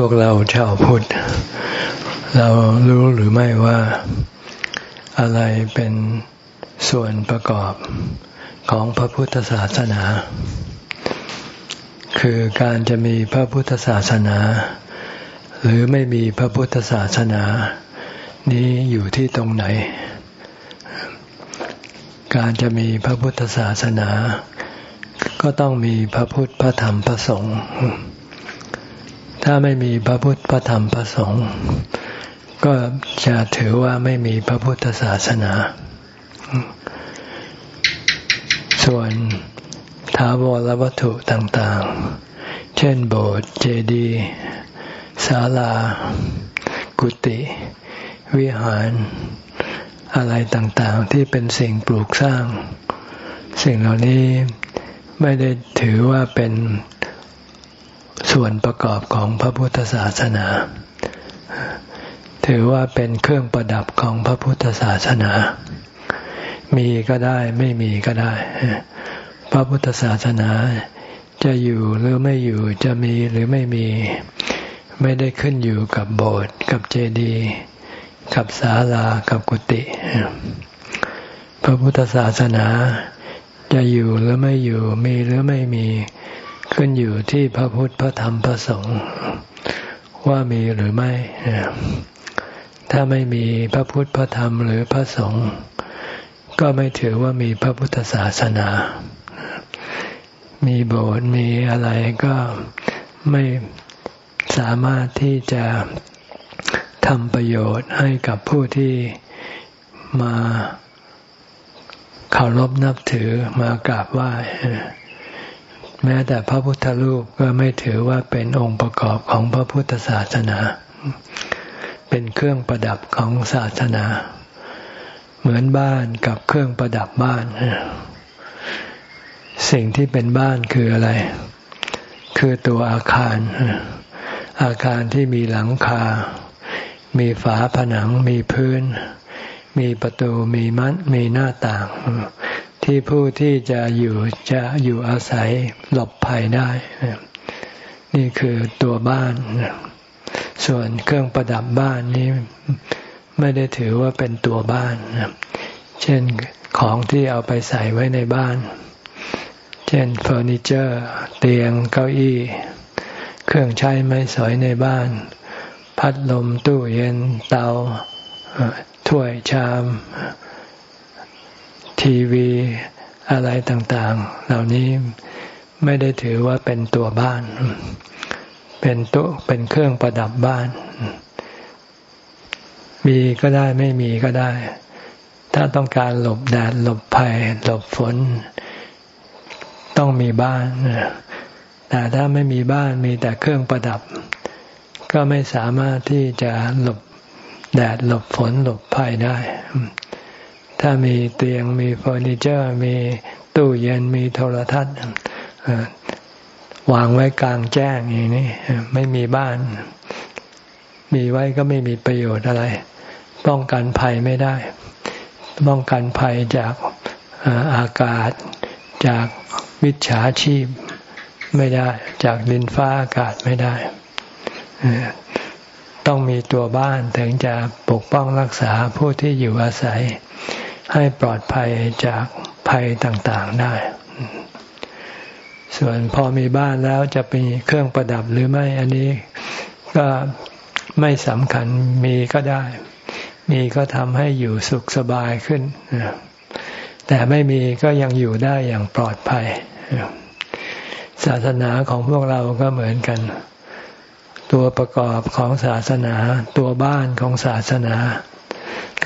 พวกเราชาวพุทธ เรารู้หรือไม่ว่าอะไรเป็นส่วนประกอบของพระพุทธศาสนา คือการจะมีพระพุทธศาสนา หรือไม่มีพระพุทธศาสนา นี้อยู่ที่ตรงไหน การจะมีพระพุทธศาสนา ก็ต้องมีพระพุทธพระธรรมพระสงฆ์ ถ้าไม่มีพระพุทธพระธรรมพระสงฆ์ก็จะถือว่าไม่มีพระพุทธศาสนา ส่วนท้าวรวัตถุต่างๆ เช่นโบสถ์เจดีย์ศาลา กุฏิวิหาร อะไรต่างๆ ที่เป็นสิ่งปลูกสร้าง สิ่งเหล่านี้ไม่ได้ถือว่าเป็น ส่วนประกอบของพระพุทธศาสนา ถือว่าเป็นเครื่องประดับของพระพุทธศาสนา มีก็ได้ไม่มีก็ได้ พระพุทธศาสนาจะอยู่หรือไม่อยู่จะมีหรือไม่มี ไม่ได้ขึ้นอยู่กับโบสถ์กับเจดีย์กับศาลากับกุฏิพระพุทธศาสนาจะอยู่หรือไม่อยู่มีหรือไม่มี ขึ้นอยู่ที่พระพุทธพระธรรมพระสงฆ์ว่ามีหรือไม่ ถ้าไม่มีพระพุทธพระธรรมหรือพระสงฆ์ก็ไม่ถือว่ามีพระพุทธศาสนา มีโบสถ์มีอะไรก็ไม่สามารถที่จะทำประโยชน์ให้กับผู้ที่มาเคารพนับถือมากราบไหว้ แม้แต่พระพุทธรูปก็ไม่ถือว่าเป็นองค์ประกอบของพระพุทธศาสนา เป็นเครื่องประดับของศาสนา เหมือนบ้านกับเครื่องประดับบ้าน สิ่งที่เป็นบ้านคืออะไร คือตัวอาคาร อาคารที่มีหลังคา มีฝาผนัง มีพื้น มีประตู มีมัดมีหน้าต่าง ที่ผู้ที่จะอยู่จะอยู่อาศัยหลบภัยได้ นี่คือตัวบ้าน ส่วนเครื่องประดับบ้านนี้ไม่ได้ถือว่าเป็นตัวบ้าน เช่นของที่เอาไปใส่ไว้ในบ้าน เช่นเฟอร์นิเจอร์ เตียงเก้าอี้ เครื่องใช้ไม้สอยในบ้าน พัดลมตู้เย็นเตาถ้วยชาม ทีวีอะไรต่างๆ เหล่านี้ไม่ได้ถือว่าเป็นตัวบ้าน เป็นตัวเป็นเครื่องประดับบ้าน มีก็ได้ไม่มีก็ได้ ถ้าต้องการหลบแดดหลบภัยหลบฝน ต้องมีบ้าน แต่ถ้าไม่มีบ้านมีแต่เครื่องประดับ ก็ไม่สามารถที่จะหลบแดดหลบฝนหลบภัยได้ ถ้ามีเตียงมีเฟอร์นิเจอร์ มีตู้เย็นมีโทรทัศน์วางไว้กลางแจ้งอย่างนี้ไม่มีบ้าน มีไว้ก็ไม่มีประโยชน์อะไร ป้องกันภัยไม่ได้ ป้องกันภัยจากอากาศ จากวิชาชีพไม่ได้ จากดินฟ้าอากาศไม่ได้ต้องมีตัวบ้านถึงจะปกป้องรักษาผู้ที่อยู่อาศัย ให้ปลอดภัยจากภัยต่างๆได้ ส่วนพอมีบ้านแล้วจะมีเครื่องประดับหรือไม่ อันนี้ก็ไม่สำคัญมีก็ได้ มีก็ทำให้อยู่สุขสบายขึ้น แต่ไม่มีก็ยังอยู่ได้อย่างปลอดภัย ศาสนาของพวกเราก็เหมือนกัน ตัวประกอบของศาสนา ตัวบ้านของศาสนา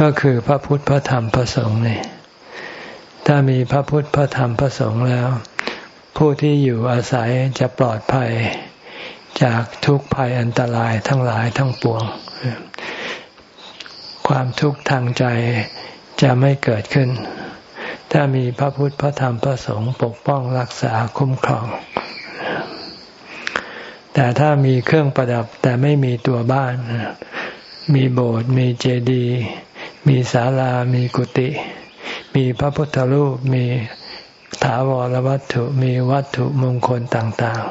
ก็คือพระพุทธพระธรรมพระสงฆ์นี่ถ้ามีพระพุทธพระธรรมพระสงฆ์แล้ว ผู้ที่อยู่อาศัยจะปลอดภัยจากทุกภัยอันตรายทั้งหลายทั้งปวง ความทุกข์ทางใจจะไม่เกิดขึ้น ถ้ามีพระพุทธพระธรรมพระสงฆ์ปกป้องรักษาคุ้มครอง แต่ถ้ามีเครื่องประดับแต่ไม่มีตัวบ้าน มีโบสถ์มีเจดีย์มีศาลา มีกุฏิมีพระพุทธรูป มีถาวรวัตถุ มีวัตถุมงคลต่าง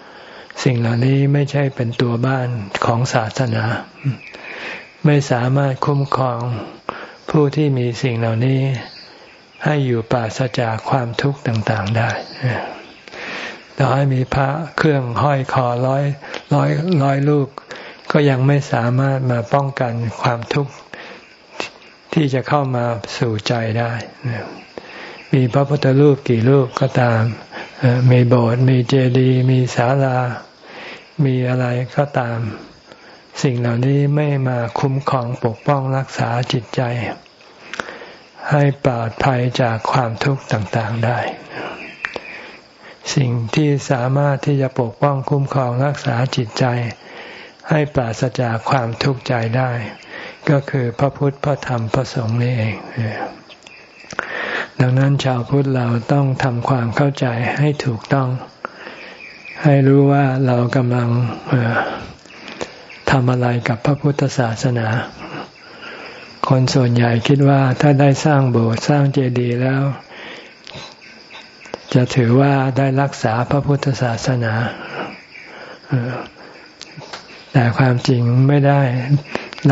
ๆ สิ่งเหล่านี้ไม่ใช่เป็นตัวบ้านของศาสนา ไม่สามารถคุ้มครองผู้ที่มีสิ่งเหล่านี้ให้อยู่ปราศจากความทุกข์ต่างๆได้ต่อให้มีพระเครื่องห้อยคอร้อยร้อยร้อยลูก ก็ยังไม่สามารถมาป้องกันความทุกข์ที่จะเข้ามาสู่ใจได้ มีพระพุทธรูปกี่รูปก็ตาม มีโบสถ์ มีเจดีย์ มีศาลา มีอะไรก็ตาม สิ่งเหล่านี้ไม่มาคุ้มครองปกป้องรักษาจิตใจ ให้ปลอดภัยจากความทุกข์ต่างๆได้ สิ่งที่สามารถที่จะปกป้องคุ้มครองรักษาจิตใจ ให้ปราศจากความทุกข์ใจได้ ก็คือพระพุทธพระธรรมพระสงฆ์นี่เอง ดังนั้นชาวพุทธเราต้องทำความเข้าใจให้ถูกต้อง ให้รู้ว่าเรากำลังทำอะไรกับพระพุทธศาสนา คนส่วนใหญ่คิดว่าถ้าได้สร้างโบสถ์สร้างเจดีย์แล้ว จะถือว่าได้รักษาพระพุทธศาสนา แต่ความจริงไม่ได้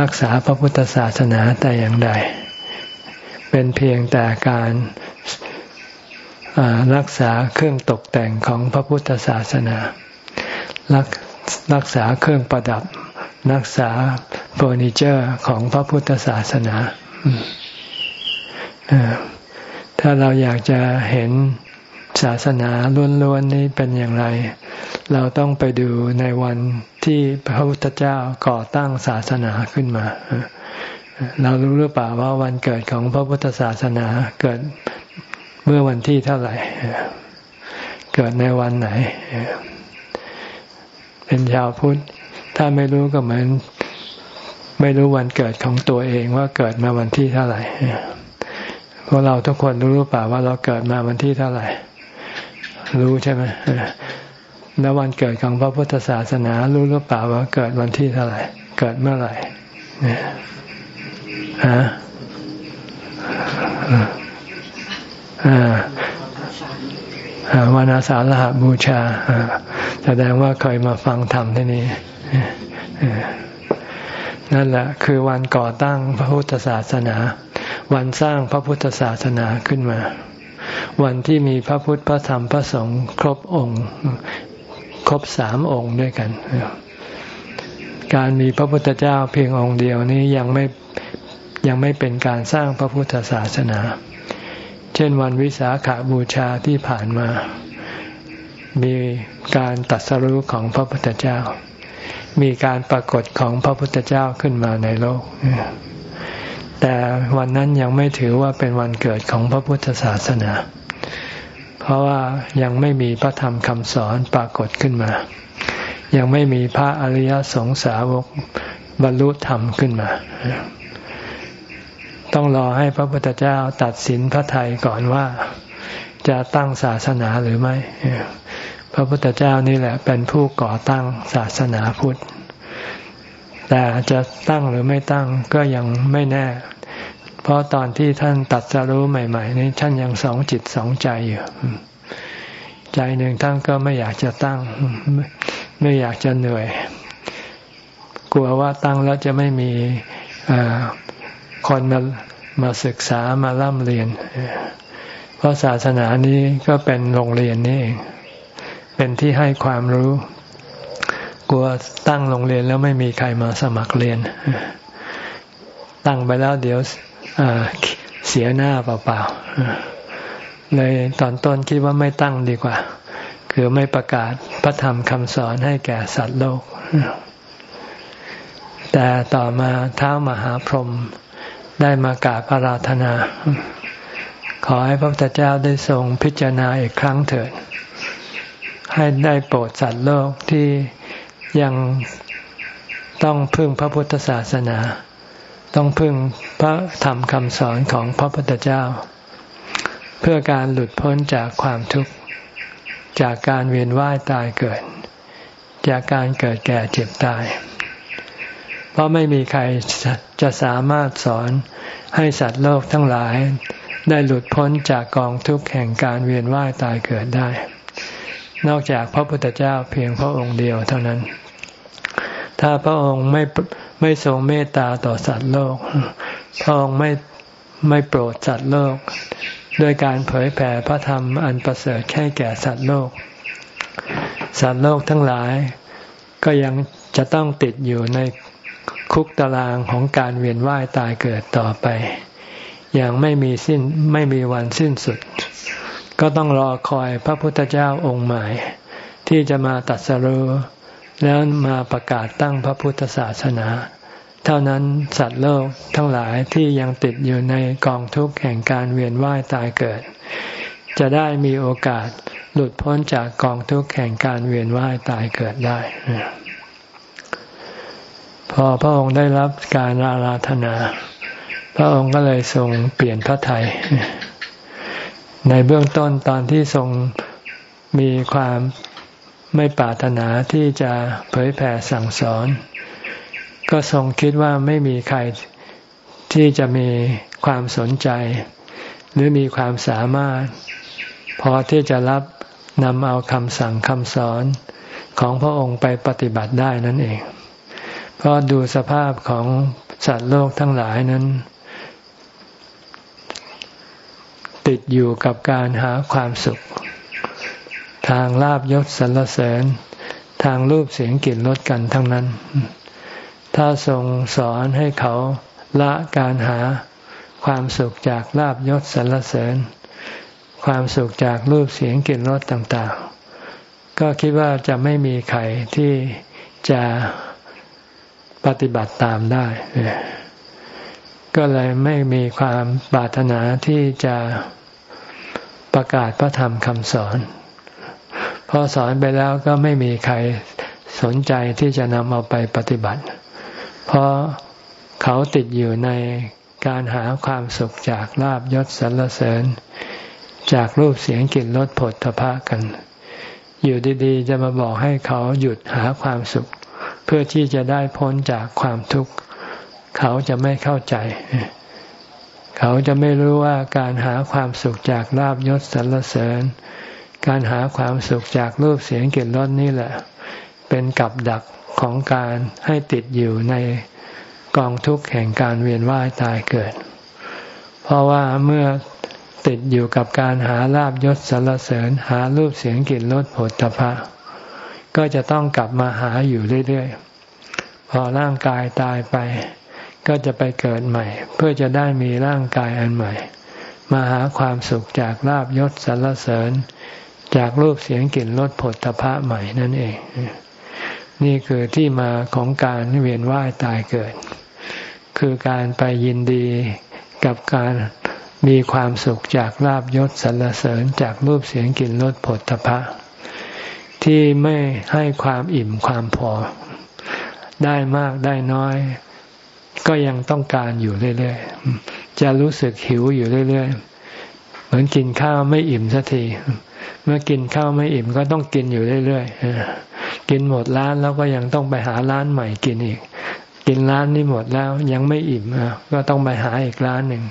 รักษาพระพุทธศาสนาแต่อย่างใด เป็นเพียงแต่การรักษาเครื่องตกแต่งของพระพุทธศาสนา รักรักษาเครื่องประดับ รักษาเฟอร์นิเจอร์ของพระพุทธศาสนาถ้าเราอยากจะเห็นศาสนาล้วนๆนี้เป็นอย่างไร เราต้องไปดูในวัน ที่พระพุทธเจ้าก่อตั้งศาสนาขึ้นมา เรารู้หรือเปล่าว่าวันเกิดของพระพุทธศาสนาเกิดเมื่อวันที่เท่าไหร่ เกิดในวันไหน เป็นชาวพุทธ ถ้าไม่รู้ก็เหมือน ไม่รู้วันเกิดของตัวเองว่าเกิดมาวันที่เท่าไหร่พวกเราทุกคนรู้หรือเปล่าว่าเราเกิดมาวันที่เท่าไหร่ รู้ใช่ไหม แล้ววันเกิดของพระพุทธศาสนารู้หรือเปล่าว่าเกิดวันที่เท่าไหร่ เกิดเมื่อไหร่ฮะอ่าวันอาสาฬหบูชาแสดงว่าเคยมาฟังธรรมที่นี่นั่นแหละ คือวันก่อตั้งพระพุทธศาสนา วันสร้างพระพุทธศาสนาขึ้นมา วันที่มีพระพุทธพระธรรมพระสงฆ์ครบองค์ ครบสามองค์ด้วยกัน การมีพระพุทธเจ้าเพียงองค์เดียวนี้ยังไม่ยังไม่เป็นการสร้างพระพุทธศาสนา เช่นวันวิสาขาบูชาที่ผ่านมา มีการตัดสรุปของพระพุทธเจ้า มีการปรากฏของพระพุทธเจ้าขึ้นมาในโลก แต่วันนั้นยังไม่ถือว่าเป็นวันเกิดของพระพุทธศาสนา เพราะว่ายังไม่มีพระธรรมคำสอนปรากฏขึ้นมา ยังไม่มีพระอริยสงสาวกบรรลุธรรมขึ้นมา ต้องรอให้พระพุทธเจ้าตัดสินพระไทยก่อนว่าจะตั้งศาสนาหรือไม่ พระพุทธเจ้านี่แหละเป็นผู้ก่อตั้งศาสนาพุทธ แต่จะตั้งหรือไม่ตั้งก็ยังไม่แน่ เพราะตอนที่ท่านตัดสรู้ใหม่ ๆ นี้ท่านยังสองจิตสองใจอยู่ใจหนึ่งท่านก็ไม่อยากจะตั้ง ไม่อยากจะเหนื่อย กลัวว่าตั้งแล้วจะไม่มีคนมามาศึกษามาล่ำเรียน เพราะศาสนานี้ก็เป็นโรงเรียนนี่เอง เป็นที่ให้ความรู้ กลัวตั้งโรงเรียนแล้วไม่มีใครมาสมัครเรียน ตั้งไปแล้วเดี๋ยว เสียหน้าเปล่าๆเลยตอนต้นคิดว่าไม่ตั้งดีกว่า คือไม่ประกาศพระธรรมคำสอนให้แก่สัตว์โลก แต่ต่อมาเท้ามหาพรหมได้มากราบอาราธนา ขอให้พระพุทธเจ้าได้ทรงพิจารณาอีกครั้งเถิด ให้ได้โปรดสัตว์โลกที่ยังต้องพึ่งพระพุทธศาสนา ต้องพึ่งพระธรรมคำสอนของพระพุทธเจ้า เพื่อการหลุดพ้นจากความทุกข์ จากการเวียนว่ายตายเกิด จากการเกิดแก่เจ็บตาย เพราะไม่มีใครจะสามารถสอนให้สัตว์โลกทั้งหลายได้หลุดพ้นจากกองทุกข์แห่งการเวียนว่ายตายเกิดได้ นอกจากพระพุทธเจ้าเพียงพระองค์เดียวเท่านั้น ถ้าพระองค์ไม่ ไม่ทรงเมตตาต่อสัตว์โลกพระองค์ไม่ไม่โปรดสัตว์โลก ด้วยการเผยแผ่พระธรรมอันประเสริฐให้แก่สัตว์โลก สัตว์โลกทั้งหลาย ก็ยังจะต้องติดอยู่ในคุกตารางของการเวียนว่ายตายเกิดต่อไป อย่างไม่มีสิ้นไม่มีวันสิ้นสุด ก็ต้องรอคอยพระพุทธเจ้าองค์ใหม่ ที่จะมาตัดสรุ แล้วมาประกาศตั้งพระพุทธศาสนา เท่านั้นสัตว์โลกทั้งหลายที่ยังติดอยู่ในกองทุกข์แห่งการเวียนว่ายตายเกิด จะได้มีโอกาสหลุดพ้นจากกองทุกข์แห่งการเวียนว่ายตายเกิดได้ พอพระองค์ได้รับการอาราธนา พระองค์ก็เลยทรงเปลี่ยนพระทยัยในเบื้องต้นตอนที่ทรงมีความ ไม่ปรารถนาที่จะเผยแผ่สั่งสอน ก็ทรงคิดว่าไม่มีใครที่จะมีความสนใจ หรือมีความสามารถ พอที่จะรับนำเอาคำสั่งคำสอนของพระองค์ไปปฏิบัติได้นั่นเอง เพราะดูสภาพของสัตว์โลกทั้งหลายนั้น ติดอยู่กับการหาความสุข ทางลาบยศสรรเสริญ ทางรูปเสียงกลิ่นรสกันทั้งนั้น ถ้าทรงสอนให้เขาละการหาความสุขจากลาบยศสรรเสริญ ความสุขจากรูปเสียงกลิ่นรสต่างๆ ก็คิดว่าจะไม่มีใครที่จะปฏิบัติตามได้ ก็เลยไม่มีความปรารถนาที่จะประกาศพระธรรมคำสอน พอสอนไปแล้วก็ไม่มีใครสนใจที่จะนำเอาไปปฏิบัติ เพราะเขาติดอยู่ในการหาความสุขจากลาบยศสรรเสริญ จากรูปเสียงกลิ่นรสผลทพะกัน อยู่ดีๆ จะมาบอกให้เขาหยุดหาความสุข เพื่อที่จะได้พ้นจากความทุกข์ เขาจะไม่เข้าใจ เขาจะไม่รู้ว่าการหาความสุขจากลาบยศสรรเสริญ การหาความสุขจากรูปเสียงกลิ่นรสนี่แหละ เป็นกับดักของการให้ติดอยู่ในกองทุกข์แห่งการเวียนว่ายตายเกิด เพราะว่าเมื่อติดอยู่กับการหาลาบยศสรรเสริญหารูปเสียงกลิ่นรสผลตภะก็จะต้องกลับมาหาอยู่เรื่อยๆ พอร่างกายตายไป ก็จะไปเกิดใหม่ เพื่อจะได้มีร่างกายอันใหม่ มาหาความสุขจากลาบยศสรรเสริญ จากรูปเสียงกลิ่นรสผลตภะใหม่นั่นเอง นี่คือที่มาของการเวียนว่ายตายเกิด คือการไปยินดีกับการมีความสุขจากลาบยศสรรเสริญจากรูปเสียงกลิ่นรสผลตภะที่ไม่ให้ความอิ่มความพอ ได้มากได้น้อย ก็ยังต้องการอยู่เรื่อยๆจะรู้สึกหิวอยู่เรื่อยๆ เหมือนกินข้าวไม่อิ่มสักที เมื่อกินข้าวไม่อิ่มก็ต้องกินอยู่เรื่อยๆกินหมดร้านแล้วก็ยังต้องไปหาร้านใหม่กินอีก กินร้านนี้หมดแล้วยังไม่อิ่มก็ต้องไปหาอีกร้านหนึ่ง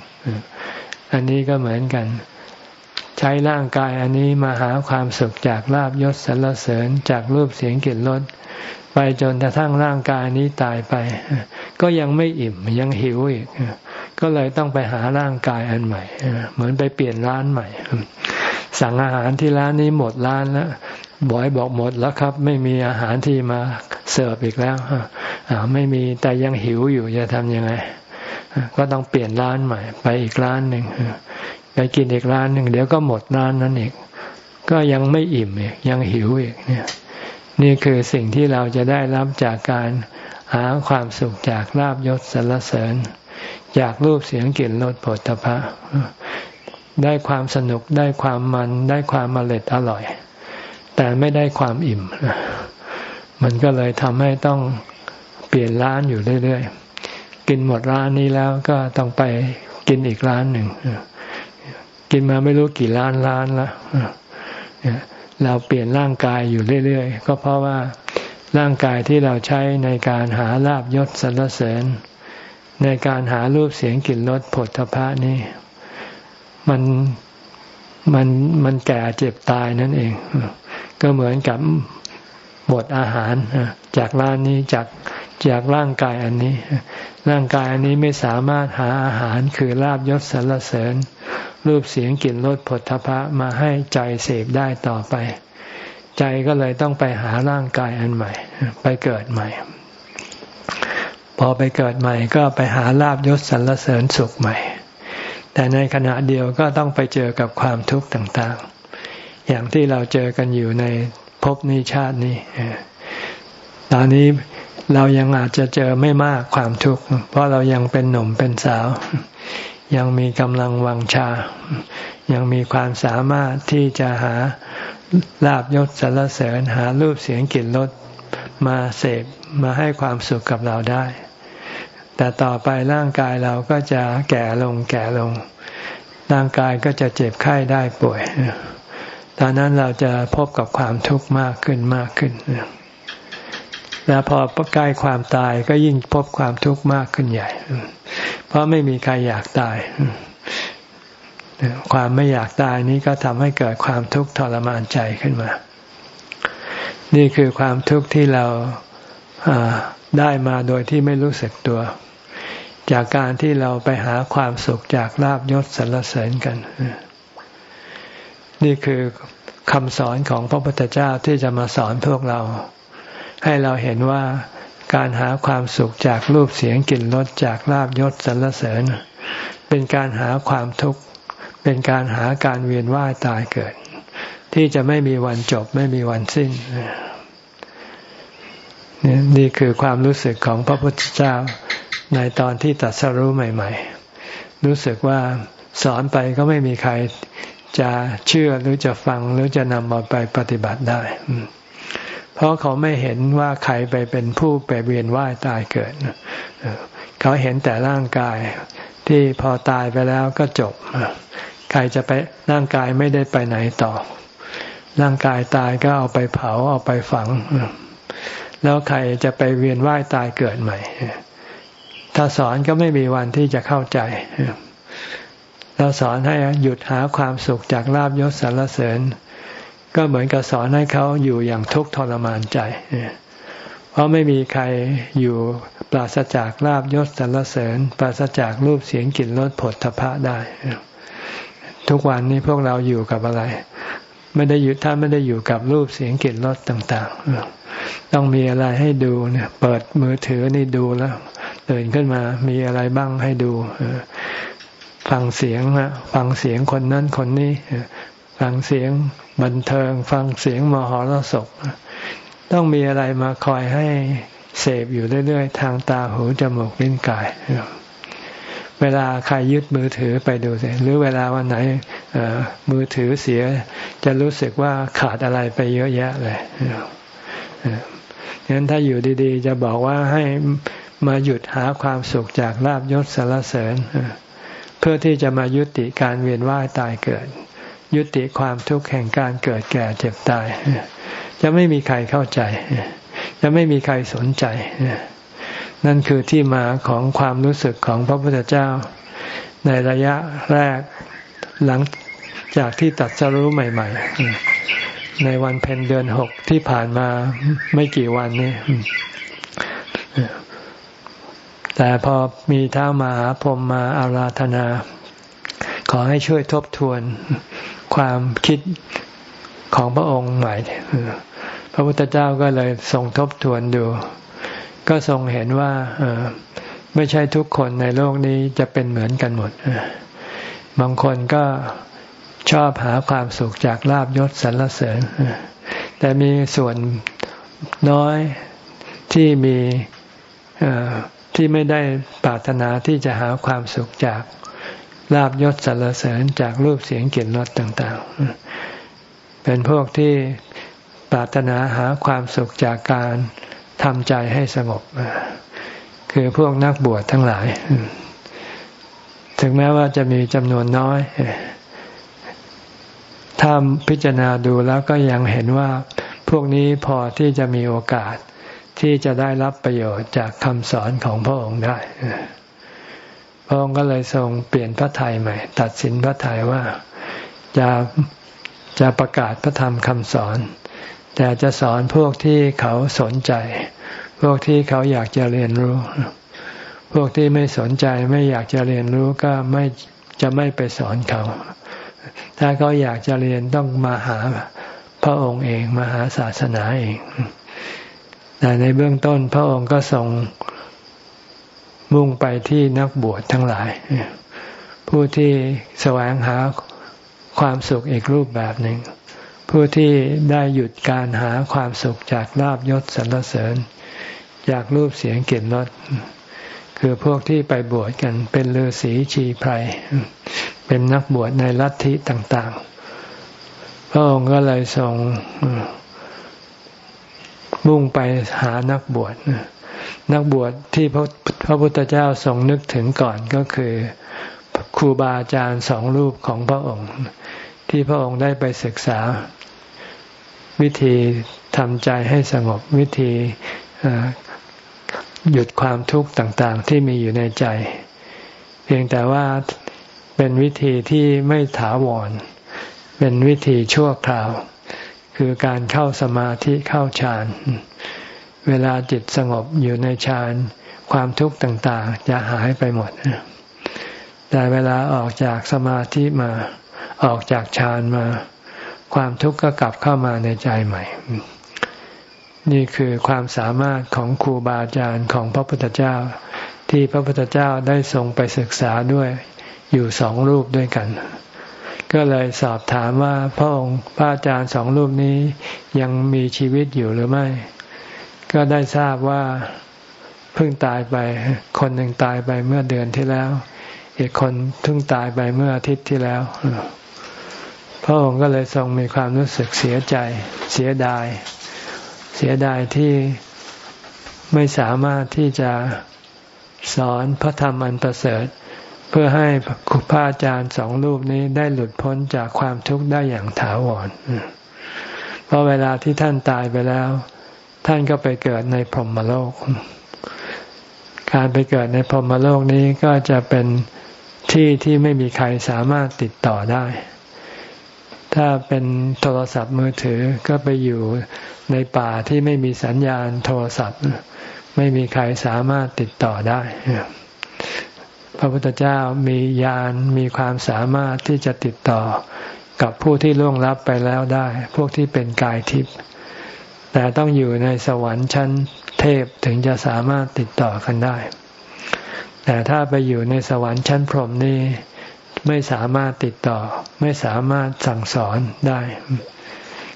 อันนี้ก็เหมือนกัน ใช้ร่างกายอันนี้มาหาความสุขจากลาบยศสรรเสริญจากรูปเสียงกลิ่นรสไปจนกระทั่งร่างกายนี้ตายไป ก็ยังไม่อิ่มยังหิวอีกก็เลยต้องไปหาร่างกายอันใหม่เหมือนไปเปลี่ยนร้านใหม่ สั่งอาหารที่ร้านนี้หมดร้านแล้วบอยบอกหมดแล้วครับ ไม่มีอาหารที่มาเสิร์ฟอีกแล้วไม่มีแต่ยังหิวอยู่จะทำยังไง ก็ต้องเปลี่ยนร้านใหม่ ไปอีกร้านหนึ่งไปกินอีกร้านหนึ่งเดี๋ยวก็หมดร้านนั้นอีกก็ยังไม่อิ่มอีกยังหิวอีกเนี่ย นี่คือสิ่งที่เราจะได้รับจากการหาความสุขจากลาบยศสรรเสริญ จากรูปเสียงกลิ่นรสผลตภะ ได้ความสนุกได้ความมันได้ความมเล็ดอร่อย แต่ไม่ได้ความอิ่ม มันก็เลยทำให้ต้องเปลี่ยนร้านอยู่เรื่อยๆ กินหมดร้านนี้แล้วก็ต้องไปกินอีกร้านหนึ่ง กินมาไม่รู้กี่ล้านล้านล้วเราเปลี่ยนร่างกายอยู่เรื่อยๆ ก็เพราะว่าร่างกายที่เราใช้ในการหาลาบยศสรรเสริญ ในการหารูปเสียงกลิ่นรสผลทพะนี่ มันมันมันแก่เจ็บตายนั่นเอง ก็เหมือนกับหมดอาหารจากร้านนี้จากจากร่างกายอันนี้ ร่างกายอันนี้ไม่สามารถหาอาหารคือลาบยศสรรเสริญ รูปเสียงกลิ่นรสผลทพะมาให้ใจเสพได้ต่อไป ใจก็เลยต้องไปหาร่างกายอันใหม่ ไปเกิดใหม่ พอไปเกิดใหม่ก็ไปหาลาบยศสรรเสริญสุขใหม่ แต่ในขณะเดียวก็ต้องไปเจอกับความทุกข์ต่างๆ อย่างที่เราเจอกันอยู่ในภพนี้ชาตินี้ตอนนี้เรายังอาจจะเจอไม่มากความทุกข์ เพราะเรายังเป็นหนุ่มเป็นสาว ยังมีกำลังวังชา ยังมีความสามารถที่จะหาลาบยศสรรเสริญหารูปเสียงกลิ่นรสมาเสพมาให้ความสุขกับเราได้ แต่ต่อไปร่างกายเราก็จะแก่ลงแก่ลง ร่างกายก็จะเจ็บไข้ได้ป่วยตอนนั้นเราจะพบกับความทุกข์มากขึ้นมากขึ้นแล้วพอใกล้ความตายก็ยิ่งพบความทุกข์มากขึ้นใหญ่ เพราะไม่มีใครอยากตาย ความไม่อยากตายนี้ก็ทำให้เกิดความทุกข์ทรมานใจขึ้นมา นี่คือความทุกข์ที่เราได้มาโดยที่ไม่รู้สึกตัว จากการที่เราไปหาความสุขจากลาบยศสรรเสริญกัน นี่คือคำสอนของพระพุทธเจ้าที่จะมาสอนพวกเรา ให้เราเห็นว่าการหาความสุขจากรูปเสียงกลิ่นรสจากลาบยศสรรเสริญ เป็นการหาความทุกข์เป็นการหาการเวียนว่ายตายเกิด ที่จะไม่มีวันจบไม่มีวันสิ้นนี่คือความรู้สึกของพระพุทธเจ้า ในตอนที่ตัดสรู้ใหม่ ๆ รู้สึกว่าสอนไปก็ไม่มีใครจะเชื่อหรือจะฟังหรือจะนำมาไปปฏิบัติได้ เพราะเขาไม่เห็นว่าใครไปเป็นผู้ไปเวียนว่ายตายเกิด เขาเห็นแต่ร่างกายที่พอตายไปแล้วก็จบ ใครจะไปร่างกายไม่ได้ไปไหนต่อ ร่างกายตายก็เอาไปเผาเอาไปฝัง แล้วใครจะไปเวียนว่ายตายเกิดใหม่ ถ้าสอนก็ไม่มีวันที่จะเข้าใจเราสอนให้หยุดหาความสุขจากลาบยศสรรเสริญ ก็เหมือนกับสอนให้เขาอยู่อย่างทุกข์ทรมานใจ เพราะไม่มีใครอยู่ปราศจากลาบยศสรรเสริญ ปราศจากรูปเสียงกลิ่นรสผลทพะได้ ทุกวันนี้พวกเราอยู่กับอะไร ไม่ได้อยู่ถ้าไม่ได้อยู่กับรูปเสียงกลิ่นรสต่าง ๆ ต้องมีอะไรให้ดูเนี่ย เปิดมือถือนี่ดูแล้ว ตื่นขึ้นมามีอะไรบ้างให้ดูฟังเสียงฟังเสียงคนนั้นคนนี้ฟังเสียงบันเทิง ฟังเสียงมหรสพต้องมีอะไรมาคอยให้เสพอยู่เรื่อย ๆ ทางตาหูจมูกลิ้นกาย เวลาใครยึดมือถือไปดูสิหรือเวลาวันไหนมือถือเสียจะรู้สึกว่าขาดอะไรไปเยอะแยะเลยฉะนั้นถ้าอยู่ดีๆ จะบอกว่าให้ มาหยุดหาความสุขจากลาบยศสารเสริญ เพื่อที่จะมายุติการเวียนว่ายตายเกิด ยุติความทุกข์แห่งการเกิดแก่เจ็บตาย จะไม่มีใครเข้าใจ จะไม่มีใครสนใจ นั่นคือที่มาของความรู้สึกของพระพุทธเจ้า ในระยะแรกหลังจากที่ตัดสรู้ใหม่ ๆ ในวันเพ็ญเดือนหกที่ผ่านมาไม่กี่วันนี้ แต่พอมีเท้ามาหาพรมมาอาราธนา ขอให้ช่วยทบทวนความคิดของพระองค์ใหม่พระพุทธเจ้าก็เลยทรงทบทวนดู ก็ทรงเห็นว่าไม่ใช่ทุกคนในโลกนี้จะเป็นเหมือนกันหมดบางคนก็ชอบหาความสุขจากลาบยศสรรเสริญ แต่มีส่วนน้อยที่มี ที่ไม่ได้ปรารถนาที่จะหาความสุขจากลาบยศสรรเสริญจากรูปเสียงกลิ่นรสต่าง ๆ เป็นพวกที่ปรารถนาหาความสุขจากการทำใจให้สงบ คือพวกนักบวชทั้งหลาย ถึงแม้ว่าจะมีจำนวนน้อย ถ้าพิจารณาดูแล้วก็ยังเห็นว่าพวกนี้พอที่จะมีโอกาส ที่จะได้รับประโยชน์จากคำสอนของพระองค์ได้พระองค์ก็เลยทรงเปลี่ยนพระทัยใหม่ ตัดสินพระทัยว่าจะจะประกาศพระธรรมคำสอน แต่จะสอนพวกที่เขาสนใจ พวกที่เขาอยากจะเรียนรู้ พวกที่ไม่สนใจไม่อยากจะเรียนรู้ก็ไม่จะไม่ไปสอนเขา ถ้าเขาอยากจะเรียนต้องมาหาพระองค์เองมาหาศาสนาเอง แต่ในเบื้องต้นพระองค์ก็ทรงมุ่งไปที่นักบวชทั้งหลาย ผู้ที่แสวงหาความสุขอีกรูปแบบหนึ่ง ผู้ที่ได้หยุดการหาความสุขจากลาบยศสรรเสริญ จากรูปเสียงกลิ่นรสคือพวกที่ไปบวชกันเป็นฤาษีชีไพรเป็นนักบวชในลัทธิต่าง ๆ พระองค์ก็เลยทรง มุ่งไปหานักบวชนักบวชที่พระพระพุทธเจ้าทรงนึกถึงก่อนก็คือครูบาอาจารย์สองรูปของพระองค์ ที่พระองค์ได้ไปศึกษา วิธีทำใจให้สงบวิธีหยุดความทุกข์ต่าง ๆ ที่มีอยู่ในใจ เพียงแต่ว่าเป็นวิธีที่ไม่ถาวร เป็นวิธีชั่วคราว คือการเข้าสมาธิเข้าฌาน เวลาจิตสงบอยู่ในฌาน ความทุกข์ต่างๆ จะหายไปหมด แต่เวลาออกจากสมาธิมาออกจากฌานมา ความทุกข์ก็กลับเข้ามาในใจใหม่ นี่คือความสามารถของครูบาอาจารย์ของพระพุทธเจ้า ที่พระพุทธเจ้าได้ทรงไปศึกษาด้วยอยู่สองรูปด้วยกัน ก็เลยสอบถามว่าพระองค์พระอาจารย์สองรูปนี้ยังมีชีวิตอยู่หรือไม่ ก็ได้ทราบว่าเพิ่งตายไป คนหนึ่งตายไปเมื่อเดือนที่แล้ว อีกคนเพิ่งตายไปเมื่ออาทิตย์ที่แล้ว พระองค์ก็เลยทรงมีความรู้สึกเสียใจ เสียดาย เสียดายที่ไม่สามารถที่จะสอนพระธรรมอันประเสริฐ เพื่อให้ครูพระอาจารย์สองรูปนี้ได้หลุดพ้นจากความทุกข์ได้อย่างถาวร เพราะเวลาที่ท่านตายไปแล้ว ท่านก็ไปเกิดในพรหมโลก การไปเกิดในพรหมโลกนี้ก็จะเป็นที่ที่ไม่มีใครสามารถติดต่อได้ ถ้าเป็นโทรศัพท์มือถือก็ไปอยู่ในป่าที่ไม่มีสัญญาณโทรศัพท์ ไม่มีใครสามารถติดต่อได้ พระพุทธเจ้ามีญาณมีความสามารถที่จะติดต่อกับผู้ที่ล่วงลับไปแล้วได้ พวกที่เป็นกายทิพย์แต่ต้องอยู่ในสวรรค์ชั้นเทพถึงจะสามารถติดต่อกันได้ แต่ถ้าไปอยู่ในสวรรค์ชั้นพรหมนี่ไม่สามารถติดต่อ ไม่สามารถสั่งสอนได้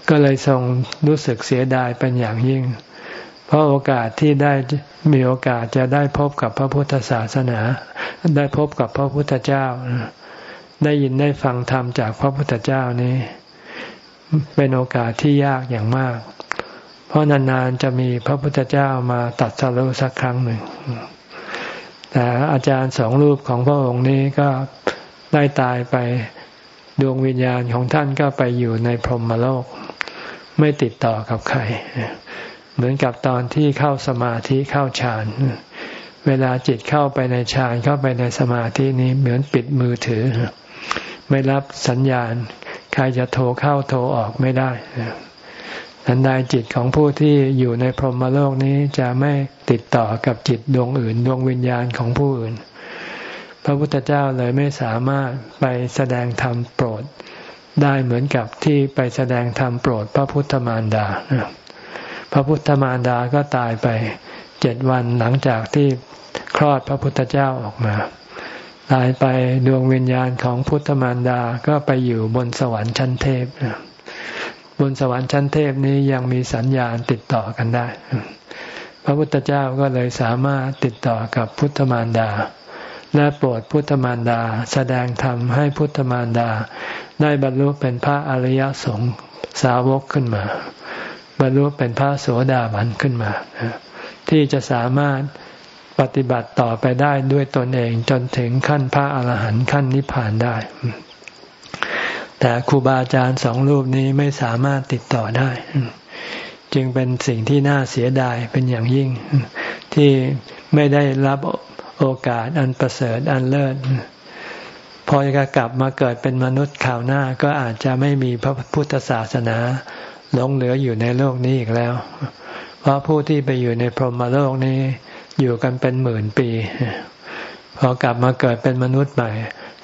ก็เลยทรงรู้สึกเสียดายเป็นอย่างยิ่ง เพราะโอกาสที่ได้มีโอกาสจะได้พบกับพระพุทธศาสนา ได้พบกับพระพุทธเจ้า ได้ยินได้ฟังธรรมจากพระพุทธเจ้านี้ เป็นโอกาสที่ยากอย่างมาก เพราะนานๆจะมีพระพุทธเจ้ามาตัดสรุสักครั้งหนึ่ง แต่อาจารย์สองรูปของพระองค์นี้ก็ได้ตายไปดวงวิญญาณของท่านก็ไปอยู่ในพรหมโลก ไม่ติดต่อกับใคร เหมือนกับตอนที่เข้าสมาธิเข้าฌานเวลาจิตเข้าไปในฌานเข้าไปในสมาธินี้เหมือนปิดมือถือ ไม่รับสัญญาณ ใครจะโทรเข้าโทรออกไม่ได้ทันใดจิตของผู้ที่อยู่ในพรหมโลกนี้จะไม่ติดต่อกับจิตดวงอื่น ดวงวิญญาณของผู้อื่น พระพุทธเจ้าเลยไม่สามารถไปแสดงธรรมโปรด ได้เหมือนกับที่ไปแสดงธรรมโปรดพระพุทธมารดา พระพุทธมารดาก็ตายไปเจ็ดวันหลังจากที่คลอดพระพุทธเจ้าออกมา ตายไปดวงวิญญาณของพุทธมารดาก็ไปอยู่บนสวรรค์ชั้นเทพบนสวรรค์ชั้นเทพนี้ยังมีสัญญาณติดต่อกันได้ พระพุทธเจ้าก็เลยสามารถติดต่อกับพุทธมารดา และโปรดพุทธมารดาแสดงธรรมให้พุทธมารดา ได้บรรลุเป็นพระอริยสงฆ์สาวกขึ้นมา บรรลุเป็นพระโสดาบันขึ้นมา ที่จะสามารถปฏิบัติต่อไปได้ด้วยตนเองจนถึงขั้นพระอาหารหันต์ขั้นนิพพานได้ แต่ครูบาอาจารย์สองรูปนี้ไม่สามารถติดต่อได้ จึงเป็นสิ่งที่น่าเสียดายเป็นอย่างยิ่ง ที่ไม่ได้รับโอกาสอันประเสริฐอันเลิศพอจะกลับมาเกิดเป็นมนุษย์ข่าวหน้าก็อาจจะไม่มีพระพุทธศาสนา หลงเหลืออยู่ในโลกนี้อีกแล้ว เพราะผู้ที่ไปอยู่ในพรหมโลกนี้อยู่กันเป็นหมื่นปี พอกลับมาเกิดเป็นมนุษย์ใหม่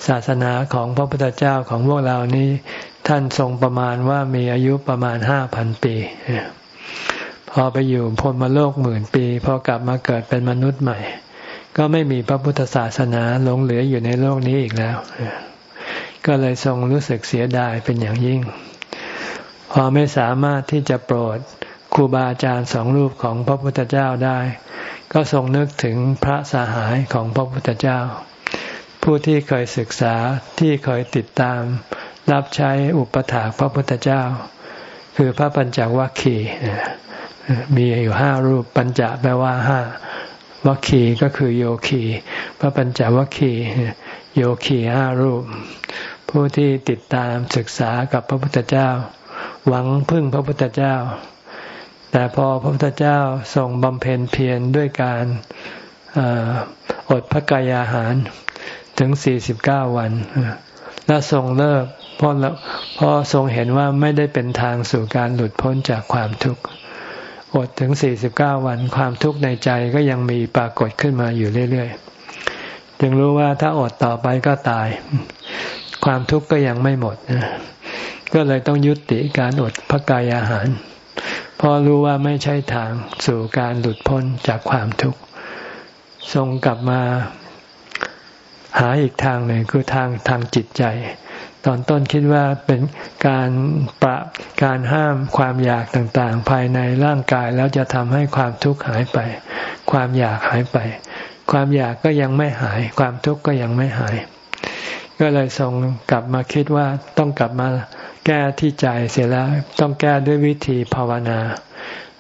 ศาสนาของพระพุทธเจ้าของพวกเรานี้ ท่านทรงประมาณว่ามีอายุประมาณห้าพันปี พอไปอยู่พรหมโลกหมื่นปี พอกลับมาเกิดเป็นมนุษย์ใหม่ ก็ไม่มีพระพุทธศาสนาหลงเหลืออยู่ในโลกนี้อีกแล้ว ก็เลยทรงรู้สึกเสียดายเป็นอย่างยิ่ง พอไม่สามารถที่จะโปรดครูบาอาจารย์สองรูปของพระพุทธเจ้าได้ ก็ทรงนึกถึงพระสหายของพระพุทธเจ้า ผู้ที่เคยศึกษาที่เคยติดตาม รับใช้อุปถากพระพุทธเจ้า คือพระปัญจวัคคีย์มีอยู่ห้ารูปปัญจแปลว่าห้าวัคคีก็คือโยคีพระปัญจวัคคีโยคีห้ารูป ผู้ที่ติดตามศึกษากับพระพุทธเจ้า หวังพึ่งพระพุทธเจ้า แต่พอพระพุทธเจ้าทรงบำเพ็ญเพียรด้วยการอดพระกายอาหารถึงสี่สิบเก้าวัน และทรงเลิกเพราะเพราะทรงเห็นว่าไม่ได้เป็นทางสู่การหลุดพ้นจากความทุกข์อดถึงสี่สิบเก้าวัน ความทุกข์ในใจก็ยังมีปรากฏขึ้นมาอยู่เรื่อยๆ จึงรู้ว่าถ้าอดต่อไปก็ตาย ความทุกข์ก็ยังไม่หมด ก็เลยต้องยุติการอดพระกายอาหารพราะรู้ว่าไม่ใช่ทางสู่การหลุดพ้นจากความทุกข์ทรงกลับมาหาอีกทางหนึ่งคือทางทางจิตใจ ตอนต้นคิดว่าเป็นการปราบการห้ามความอยากต่างๆ ภายในร่างกายแล้วจะทำให้ความทุกข์หายไป ความอยากหายไป ความอยากก็ยังไม่หาย ความทุกข์ก็ยังไม่หาย ก็เลยทรงกลับมาคิดว่าต้องกลับมาแก้ที่ใจเสียแล้ว ต้องแก้ด้วยวิธีภาวนา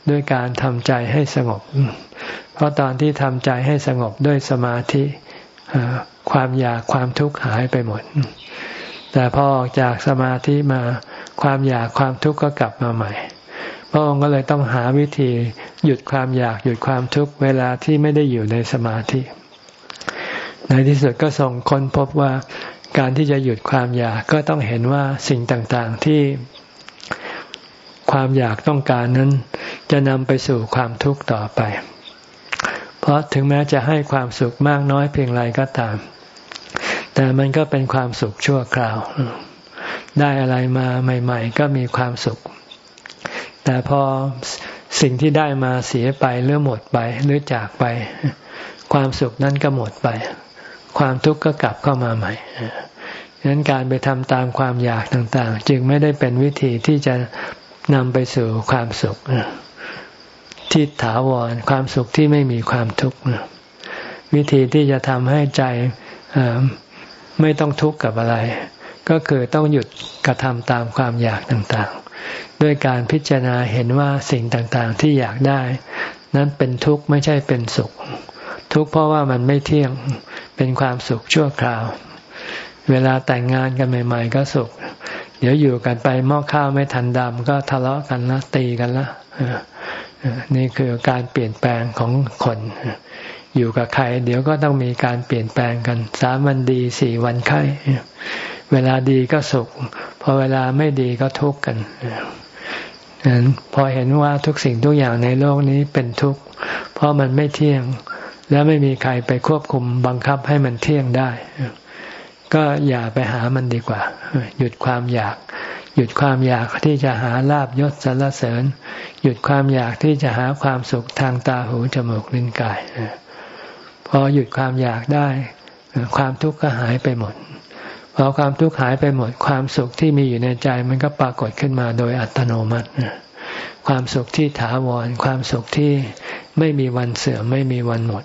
ด้วยการทำใจให้สงบ เพราะตอนที่ทำใจให้สงบด้วยสมาธิความอยากความทุกข์หายไปหมด แต่พอออกจากสมาธิมาความอยากความทุกข์ก็กลับมาใหม่พระองค์ก็เลยต้องหาวิธีหยุดความอยากหยุดความทุกข์เวลาที่ไม่ได้อยู่ในสมาธิ ในที่สุดก็ส่งค้นพบว่า การที่จะหยุดความอยากก็ต้องเห็นว่าสิ่งต่างๆที่ความอยากต้องการนั้น จะนำไปสู่ความทุกข์ต่อไป เพราะถึงแม้จะให้ความสุขมากน้อยเพียงไรก็ตาม แต่มันก็เป็นความสุขชั่วคราว ได้อะไรมาใหม่ ๆ ก็มีความสุข แต่พอสิ่งที่ได้มาเสียไปหรือหมดไปหรือจากไป ความสุขนั้นก็หมดไป ความทุกข์ก็กลับเข้ามาใหม่ฉะนั้นการไปทำตามความอยากต่างๆ จึงไม่ได้เป็นวิธีที่จะนำไปสู่ความสุขที่ถาวรความสุขที่ไม่มีความทุกข์วิธีที่จะทำให้ใจไม่ต้องทุกข์กับอะไร ก็คือต้องหยุดกระทำตามความอยากต่างๆ ด้วยการพิจารณาเห็นว่าสิ่งต่างๆที่อยากได้ นั้นเป็นทุกข์ไม่ใช่เป็นสุข ทุกข์เพราะว่ามันไม่เที่ยง เป็นความสุขชั่วคราว เวลาแต่งงานกันใหม่ ๆ ก็สุข เดี๋ยวอยู่กันไปหม้อข้าวไม่ทันดำก็ทะเลาะกันละตีกันละนี่คือการเปลี่ยนแปลงของคน อยู่กับใคร เดี๋ยวก็ต้องมีการเปลี่ยนแปลงกันสามวันดีสี่วันไข้เวลาดีก็สุข พอเวลาไม่ดีก็ทุกข์กันพอเห็นว่าทุกสิ่งทุกอย่างในโลกนี้เป็นทุกข์ เพราะมันไม่เที่ยง แล้วไม่มีใครไปควบคุมบังคับให้มันเที่ยงได้ ก็อย่าไปหามันดีกว่า หยุดความอยาก หยุดความอยากที่จะหาลาบยศสรรเสริญ หยุดความอยากที่จะหาความสุขทางตาหูจมูกลิ้นกายพอหยุดความอยากได้ ความทุกข์ก็หายไปหมดพอความทุกข์หายไปหมดความสุขที่มีอยู่ในใจมันก็ปรากฏขึ้นมาโดยอัตโนมัติ ความสุขที่ถาวร ความสุขที่ไม่มีวันเสื่อมไม่มีวันหมด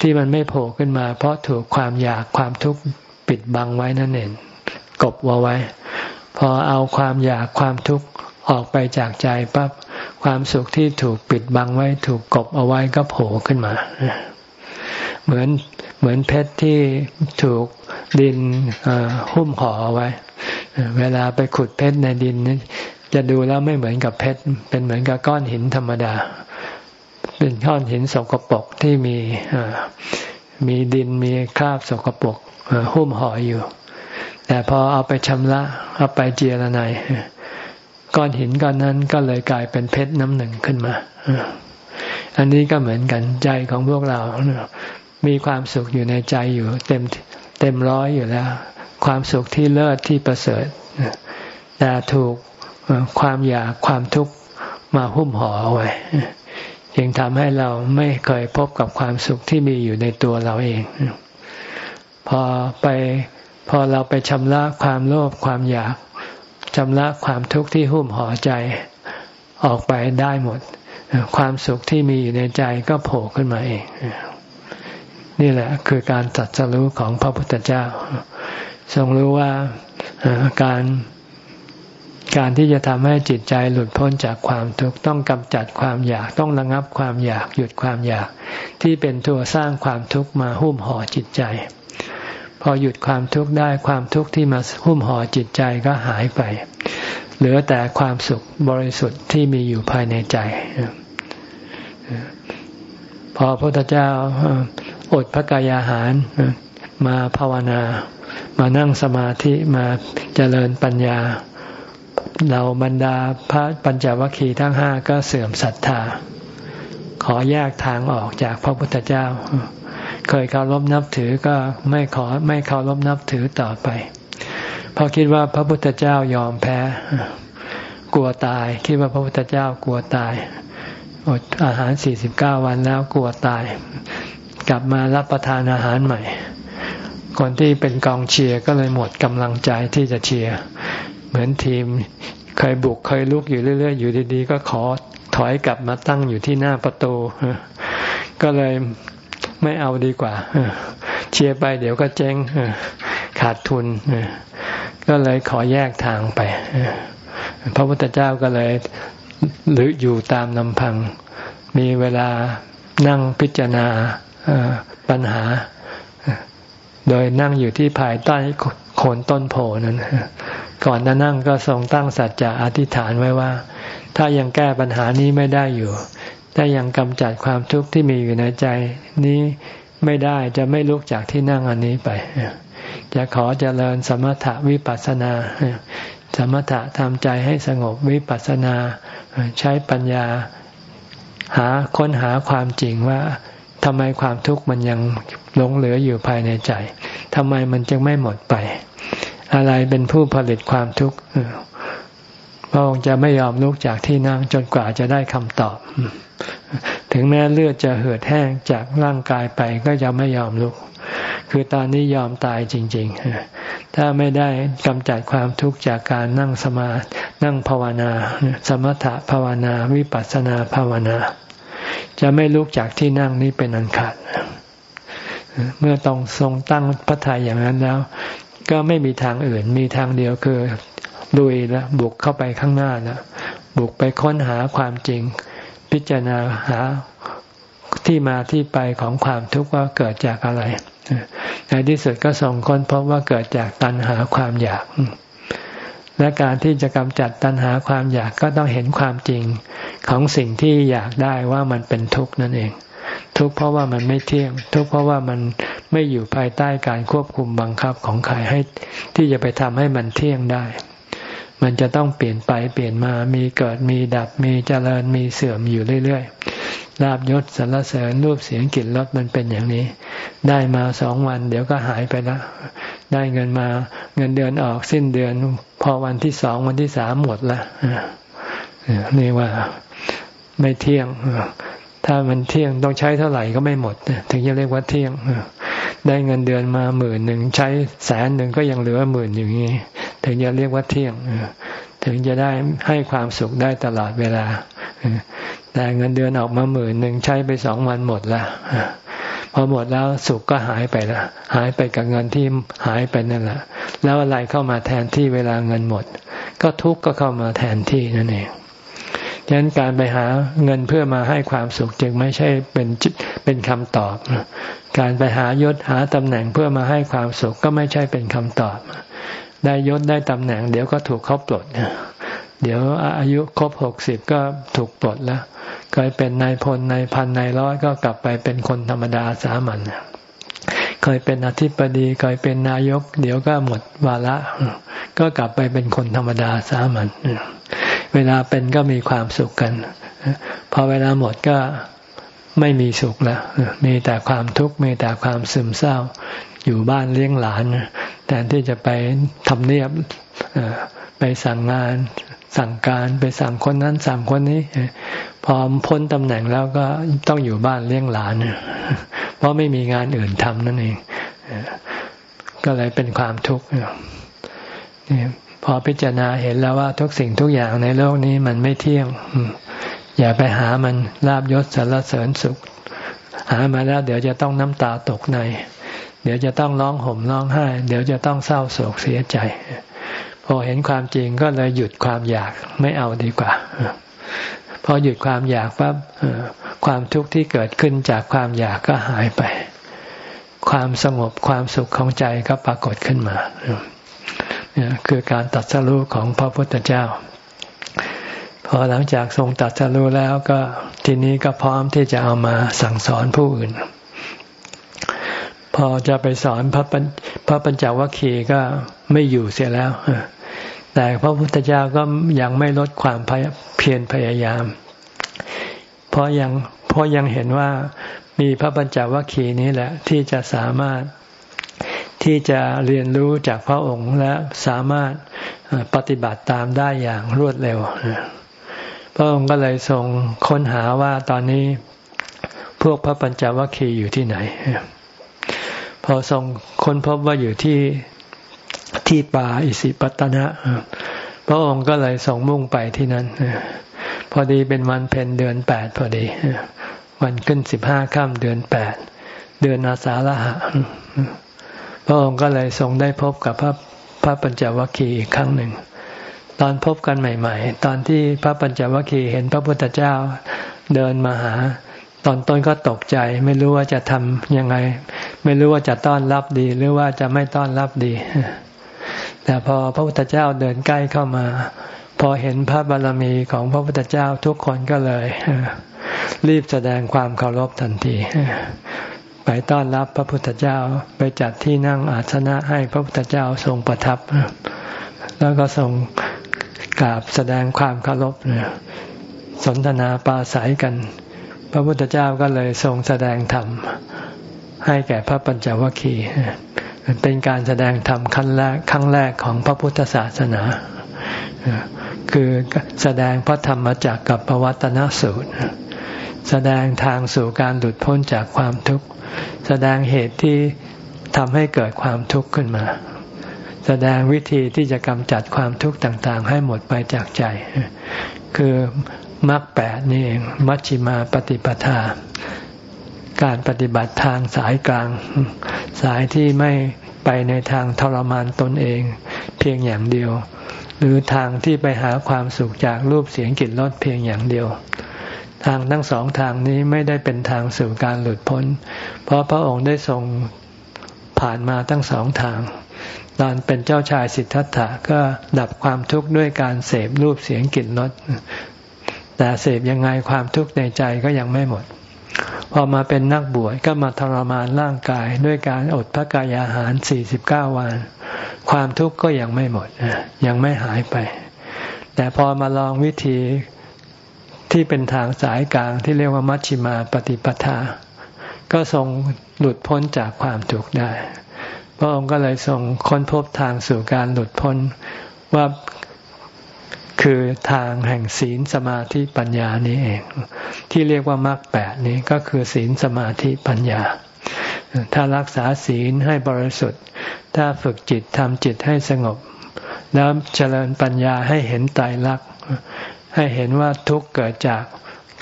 ที่มันไม่โผล่ขึ้นมา เพราะถูกความอยากความทุกข์ปิดบังไว้นั่นเองกบวไว้ พอเอาความอยากความทุกข์ออกไปจากใจปั๊บความสุขที่ถูกปิดบังไว้ ถูกกบเอาไว้ก็โผล่ขึ้นมา เหมือนเหมือนเพชรที่ถูกดินหุ้มห่อเอาไว้ เวลาไปขุดเพชรในดิน จะดูแล้วไม่เหมือนกับเพชร เป็นเหมือนกับก้อนหินธรรมดา เป็นก้อนหินสกปรกที่มีมีดินมีคราบสกปรกหุ้มห่ออยู่ แต่พอเอาไปชำระเอาไปเจียระไนก้อนหินก้อนนั้นก็เลยกลายเป็นเพชรน้ำหนึ่งขึ้นมา อันนี้ก็เหมือนกันใจของพวกเรา มีความสุขอยู่ในใจอยู่เต็มเต็มร้อยอยู่แล้ว ความสุขที่เลิศที่ประเสริฐแต่ถูก ความอยากความทุกข์มาหุ้มห่อเอาไว้จึงทำให้เราไม่เคยพบกับความสุขที่มีอยู่ในตัวเราเอง พอไปพอเราไปชำระความโลภความอยากชำระความทุกข์ที่หุ้มห่อใจออกไปได้หมด ความสุขที่มีอยู่ในใจก็โผล่ขึ้นมาเอง นี่แหละคือการตัดสรู้ของพระพุทธเจ้า ทรงรู้ว่าการ การที่จะทำให้จิตใจหลุดพ้นจากความทุกข์ต้องกำจัดความอยากต้องระงับความอยากหยุดความอยาก ที่เป็นตัวสร้างความทุกข์มาหุ้มห่อจิตใจ พอหยุดความทุกข์ได้ความทุกข์ที่มาหุ้มห่อจิตใจก็หายไป เหลือแต่ความสุขบริสุทธิ์ที่มีอยู่ภายในใจ พอพระพุทธเจ้าอดพระกายอาหารมาภาวนา มานั่งสมาธิมาเจริญปัญญา เราบรรดาพระปัญจวัคคีย์ทั้งห้าก็เสื่อมศรัทธา ขอแยกทางออกจากพระพุทธเจ้า เคยเคารพนับถือก็ไม่ขอไม่เคารพนับถือต่อไป เพราะคิดว่าพระพุทธเจ้ายอมแพ้ กลัวตาย คิดว่าพระพุทธเจ้ากลัวตาย อดอาหารสี่สิบเก้าวันแล้วกลัวตาย กลับมารับประทานอาหารใหม่คนที่เป็นกองเชียร์ก็เลยหมดกำลังใจที่จะเชียร์ มือนทีมเคยบุกเคยลุกอยู่เรื่อย ๆ อยู่ดีๆ ก็ขอถอยกลับมาตั้งอยู่ที่หน้าประตู ก็เลยไม่เอาดีกว่าเชียร์ไปเดี๋ยวก็เจ๊งขาดทุนก็เลยขอแยกทางไปพระพุทธเจ้าก็เลยหรืออยู่ตามลำพัง มีเวลานั่งพิจารณาปัญหา โดยนั่งอยู่ที่ภายใต้โคนต้นโพนั้น ก่อนจะนั่งก็ทรงตั้งสัจจะอธิษฐานไว้ว่า ถ้ายังแก้ปัญหานี้ไม่ได้อยู่ ถ้ายังกำจัดความทุกข์ที่มีอยู่ในใจนี้ไม่ได้จะไม่ลุกจากที่นั่งอันนี้ไป จะขอเจริญสมถะวิปัสสนา สมถะทำใจให้สงบวิปัสสนา ใช้ปัญญาหาค้นหาความจริงว่าทำไมความทุกข์มันยังหลงเหลืออยู่ภายในใจทำไมมันจึงไม่หมดไป อะไรเป็นผู้ผลิตความทุกข์พระองค์จะไม่ยอมลุกจากที่นั่งจนกว่าจะได้คำตอบ ถึงแม้เลือดจะเหือดแห้งจากร่างกายไปก็จะไม่ยอมลุก คือตอนนี้ยอมตายจริง ๆ ถ้าไม่ได้กำจัดความทุกข์จากการนั่งสมา นั่งภาวนา สมถะภาวนา วิปัสสนาภาวนา จะไม่ลุกจากที่นั่งนี้เป็นอันขาดเมื่อต้องทรงตั้งพระทัยอย่างนั้นแล้ว ก็ไม่มีทางอื่น มีทางเดียวคือลุยแล้วบุกเข้าไปข้างหน้าแล้วบุกไปค้นหาความจริง พิจารณาหาที่มาที่ไปของความทุกข์ว่าเกิดจากอะไร ในที่สุดก็ส่งค้นพบว่าเกิดจากตัณหาความอยาก และการที่จะกำจัดตัณหาความอยากก็ต้องเห็นความจริงของสิ่งที่อยากได้ว่ามันเป็นทุกข์นั่นเอง ทุกข์เพราะว่ามันไม่เที่ยง ทุกข์เพราะว่ามันไม่อยู่ภายใต้การควบคุมบังคับของใครให้ ที่จะไปทำให้มันเที่ยงได้ มันจะต้องเปลี่ยนไปเปลี่ยนมามีเกิดมีดับมีเจริญมีเสื่อมอยู่เรื่อยๆลาบยศสรรเสริญรูปเสียงกลิ่นรสมันเป็นอย่างนี้ ได้มาสองวัน เดี๋ยวก็หายไปล้วได้เงินมาเงินเดือนออกสิ้นเดือน พอวันที่สองวันที่สามหมดละนี่ว่าไม่เที่ยง ถ้ามันเที่ยงต้องใช้เท่าไหร่ก็ไม่หมด ถึงจะเรียกว่าเที่ยง ได้เงินเดือนมาหมื่นหนึ่งใช้แสนหนึ่งก็ยังเหลือหมื่นอย่างนี้ ถึงจะเรียกว่าเที่ยง ถึงจะได้ให้ความสุขได้ตลอดเวลา แต่เงินเดือนออกมาหมื่นหนึ่งใช้ไปสองวันหมดละพอหมดแล้วสุขก็หายไปละหายไปกับเงินที่หายไปนั่นแหละแล้วอะไรเข้ามาแทนที่เวลาเงินหมด ก็ทุกข์ก็เข้ามาแทนที่นั่นเอง ฉะนั้นการไปหาเงินเพื่อมาให้ความสุขจึงไม่ใช่เป็นเป็นคำตอบ การไปหายศหาตำแหน่งเพื่อมาให้ความสุขก็ไม่ใช่เป็นคำตอบ ได้ยศได้ตำแหน่ง เดี๋ยวก็ถูกเขาปลดเดี๋ยวอายุครบหกสิบก็ถูกปลดแล้วเคยเป็นนายพลนายพันนายร้อยก็กลับไปเป็นคนธรรมดาสามัญเคยเป็นอธิบดีเคยเป็นนายก เดี๋ยวก็หมดวาระก็กลับไปเป็นคนธรรมดาสามัญ เวลาเป็นก็มีความสุขกัน พอเวลาหมดก็ไม่มีสุขแล้ว มีแต่ความทุกข์ มีแต่ความซึมเศร้า อยู่บ้านเลี้ยงหลาน แทนที่จะไปทำเนียบ ไปสั่งงาน สั่งการ ไปสั่งคนนั้น สั่งคนนี้ พอพ้นตำแหน่งแล้วก็ต้องอยู่บ้านเลี้ยงหลาน เพราะไม่มีงานอื่นทำนั่นเอง ก็เลยเป็นความทุกข์นี่ พอพิจารณาเห็นแล้วว่าทุกสิ่งทุกอย่างในโลกนี้มันไม่เที่ยง อย่าไปหามันลาบยศสารเสริญสุข หามาแล้ว เดี๋ยวจะต้องน้ำตาตกใน เดี๋ยวจะต้องร้องห่มร้องไห้ เดี๋ยวจะต้องเศร้าโศกเสียใจ พอเห็นความจริงก็เลยหยุดความอยากไม่เอาดีกว่าพอหยุดความอยากปั๊บความทุกข์ที่เกิดขึ้นจากความอยากก็หายไป ความสงบความสุขของใจก็ปรากฏขึ้นมา คือการตัดสรู้ของพระพุทธเจ้า พอหลังจากทรงตัดสรู้แล้วก็ทีนี้ก็พร้อมที่จะเอามาสั่งสอนผู้อื่น พอจะไปสอนพระพระปัญจวัคคีย์ก็ไม่อยู่เสียแล้วแต่พระพุทธเจ้าก็ยังไม่ลดความเพียรพยายาม เพราะยังเพราะยังเห็นว่ามีพระปัญจวัคคีย์นี้แหละ ที่จะสามารถ ที่จะเรียนรู้จากพระองค์และสามารถปฏิบัติตามได้อย่างรวดเร็ว พระองค์ก็เลยทรงค้นหาว่าตอนนี้พวกพระปัญจวัคคีย์อยู่ที่ไหน พอทรงค้นพบว่าอยู่ที่ที่ป่าอิสิปตนะพระองค์ก็เลยส่งมุ่งไปที่นั้นพอดีเป็นวันเพ็ญเดือนแปดพอดีวันขึ้นสิบห้าค่ำเดือนแปดเดือนอาสาฬหะ พระองค์ก็เลยทรงได้พบกับพระพระปัญจวัคคีย์อีกครั้งหนึ่ง ตอนพบกันใหม่ ๆ ตอนที่พระปัญจวัคคีย์เห็นพระพุทธเจ้าเดินมาหา ตอนต้นก็ตกใจ ไม่รู้ว่าจะทำยังไง ไม่รู้ว่าจะต้อนรับดี หรือว่าจะไม่ต้อนรับดี แต่พอพระพุทธเจ้าเดินใกล้เข้ามา พอเห็นพระบารมีของพระพุทธเจ้าทุกคนก็เลยรีบแสดงความเคารพทันที ไปต้อนรับพระพุทธเจ้าไปจัดที่นั่งอาสนะให้พระพุทธเจ้าทรงประทับ แล้วก็ทรงกราบแสดงความเคารพสนทนาปาศัยกัน พระพุทธเจ้าก็เลยทรงแสดงธรรมให้แก่พระปัญจวัคคีย์เป็นการแสดงธรรมขั้นแรกครั้งแรกของพระพุทธศาสนา คือแสดงพระธรรมจักกับปวัตนสูตร แสดงทางสู่การหลุดพ้นจากความทุกข์ แสดงเหตุที่ทำให้เกิดความทุกข์ขึ้นมา แสดงวิธีที่จะกำจัดความทุกข์ต่างๆ ให้หมดไปจากใจ คือมรรคแปดนี่เองมัชฌิมาปฏิปทา การปฏิบัติทางสายกลาง สายที่ไม่ไปในทางทรมานตนเอง เพียงอย่างเดียว หรือทางที่ไปหาความสุขจากรูปเสียงกลิ่นรสเพียงอย่างเดียว ทางทั้งสองทางนี้ไม่ได้เป็นทางสู่การหลุดพ้น เพราะพระองค์ได้ทรงผ่านมาทั้งสองทาง ตอนเป็นเจ้าชายสิทธัตถะก็ดับความทุกข์ด้วยการเสพรูปเสียงกลิ่นรสแต่เสพยังไงความทุกข์ในใจก็ยังไม่หมด พอมาเป็นนักบวชก็มาทรมานร่างกายด้วยการอดพระกายอาหาร 49 วัน ความทุกข์ก็ยังไม่หมดยังไม่หายไป แต่พอมาลองวิธี ที่เป็นทางสายกลางที่เรียกว่ามัชชิมาปฏิปทา ก็ทรงหลุดพ้นจากความทุกข์ได้ พระองค์ก็เลยทรงค้นพบทางสู่การหลุดพ้นว่าคือทางแห่งศีลสมาธิปัญญานี้เอง ที่เรียกว่ามรรคแปดนี้ก็คือศีลสมาธิปัญญา ถ้ารักษาศีลให้บริสุทธิ์ ถ้าฝึกจิตทำจิตให้สงบ แล้วเจริญปัญญาให้เห็นไตรลักษณ์ ให้เห็นว่าทุกข์เกิดจาก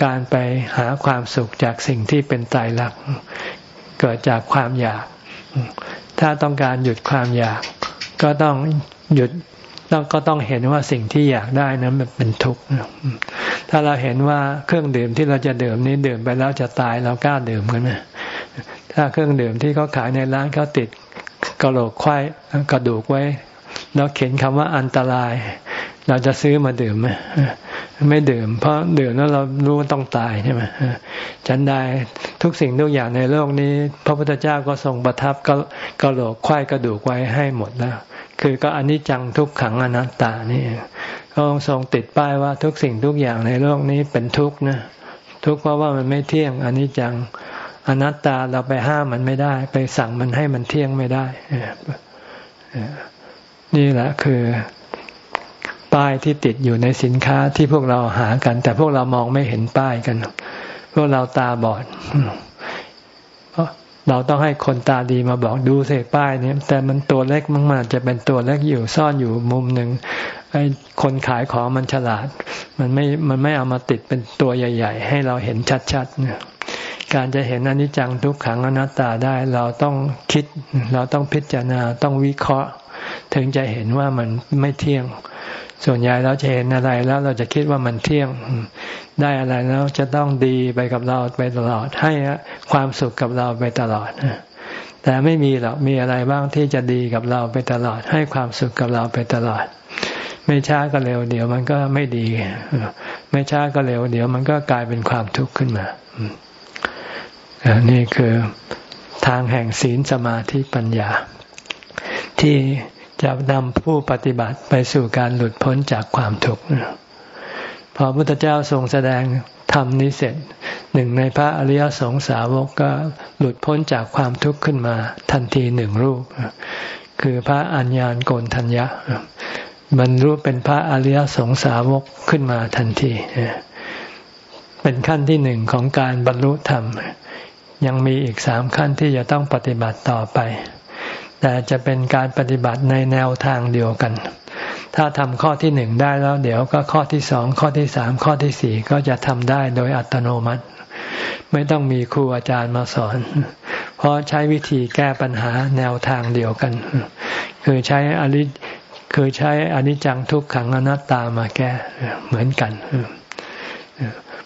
การไปหาความสุขจากสิ่งที่เป็นไตรลักษณ์เกิดจากความอยาก ถ้าต้องการหยุดความอยาก ก็ต้องหยุดต้องก็ต้องเห็นว่าสิ่งที่อยากได้นั้นมันเป็นทุกข์ถ้าเราเห็นว่าเครื่องดื่มที่เราจะดื่มนี้ดื่มไปแล้วจะตายเรากล้าดื่มกันไหมถ้าเครื่องดื่มที่เขาขายในร้านเขาติดกระโหลกควายกระดูกไว้ แล้วเขียนคำว่าอันตราย เราจะซื้อมาดื่มไหม ไม่ดื่ม เพราะดื่มแล้วเรารู้ว่าต้องตายใช่ไหมฉันไดทุกสิ่งทุกอย่างในโลกนี้ พระพุทธเจ้าก็ทรงประทับกระโหลกควายกระดูกไว้ให้หมดแล้ว คือก็อนิจจังทุกขังอนัตตานี่พระองค์ทรงติดป้ายว่าทุกสิ่งทุกอย่างในโลกนี้เป็นทุกข์นะทุกข์เพราะว่ามันไม่เที่ยงอนิจจังอนัตตาเราไปห้ามมันไม่ได้ ไปสั่งมันให้มันเที่ยงไม่ได้นี่แหละคือ ป้ายที่ติดอยู่ในสินค้าที่พวกเราหากัน แต่พวกเรามองไม่เห็นป้ายกัน พวกเราตาบอดเราะเราต้องให้คนตาดีมาบอกดูเสป้ายนี้แต่มันตัวเล็กมันอาจจะเป็นตัวเล็กอยู่ซ่อนอยู่มุมหนึ่งไอ้คนขายของมันฉลาด มันไม่มันไม่เอามาติดเป็นตัวใหญ่ ๆ ให้เราเห็นชัดๆเนี่ยการจะเห็นอนิจจังทุกขังอนัตตาได้เราต้องคิด เราต้องพิจารณาต้องวิเคราะห์ ถึงจะเห็นว่ามันไม่เที่ยง ส่วนใหญ่เราจะเห็นอะไรแล้วเราจะคิดว่ามันเที่ยง ได้อะไรแล้วจะต้องดีไปกับเราไปตลอด ให้ความสุขกับเราไปตลอดแต่ไม่มีหรอกมีอะไรบ้างที่จะดีกับเราไปตลอด ให้ความสุขกับเราไปตลอด ไม่ช้าก็เร็วเดี๋ยวมันก็ไม่ดี ไม่ช้าก็เร็วเดี๋ยวมันก็กลายเป็นความทุกข์ขึ้นมานี่คือทางแห่งศีลสมาธิปัญญา ที่ จะนำผู้ปฏิบัติไปสู่การหลุดพ้นจากความทุกข์พอพระพุทธเจ้าทรงแสดงธรรมนี้เสร็จหนึ่งในพระอริยสงสาวกก็หลุดพ้นจากความทุกข์ขึ้นมาทันทีหนึ่งรูป คือพระอัญญาณโกนทัญญะบรรลุเป็นพระอริยสงสาวกขึ้นมาทันที เป็นขั้นที่หนึ่งของการบรรลุธรรม ยังมีอีกสามขั้นที่จะต้องปฏิบัติต่อไป แต่จะเป็นการปฏิบัติในแนวทางเดียวกัน ถ้าทำข้อที่หนึ่งได้แล้ว เดี๋ยวก็ข้อที่สองข้อที่สามข้อที่สี่ก็จะทำได้โดยอัตโนมัติ ไม่ต้องมีครูอาจารย์มาสอน เพราะใช้วิธีแก้ปัญหาแนวทางเดียวกัน คือใช้อริคือใช้อนิจจังทุกขังอนัตตามาแก้เหมือนกัน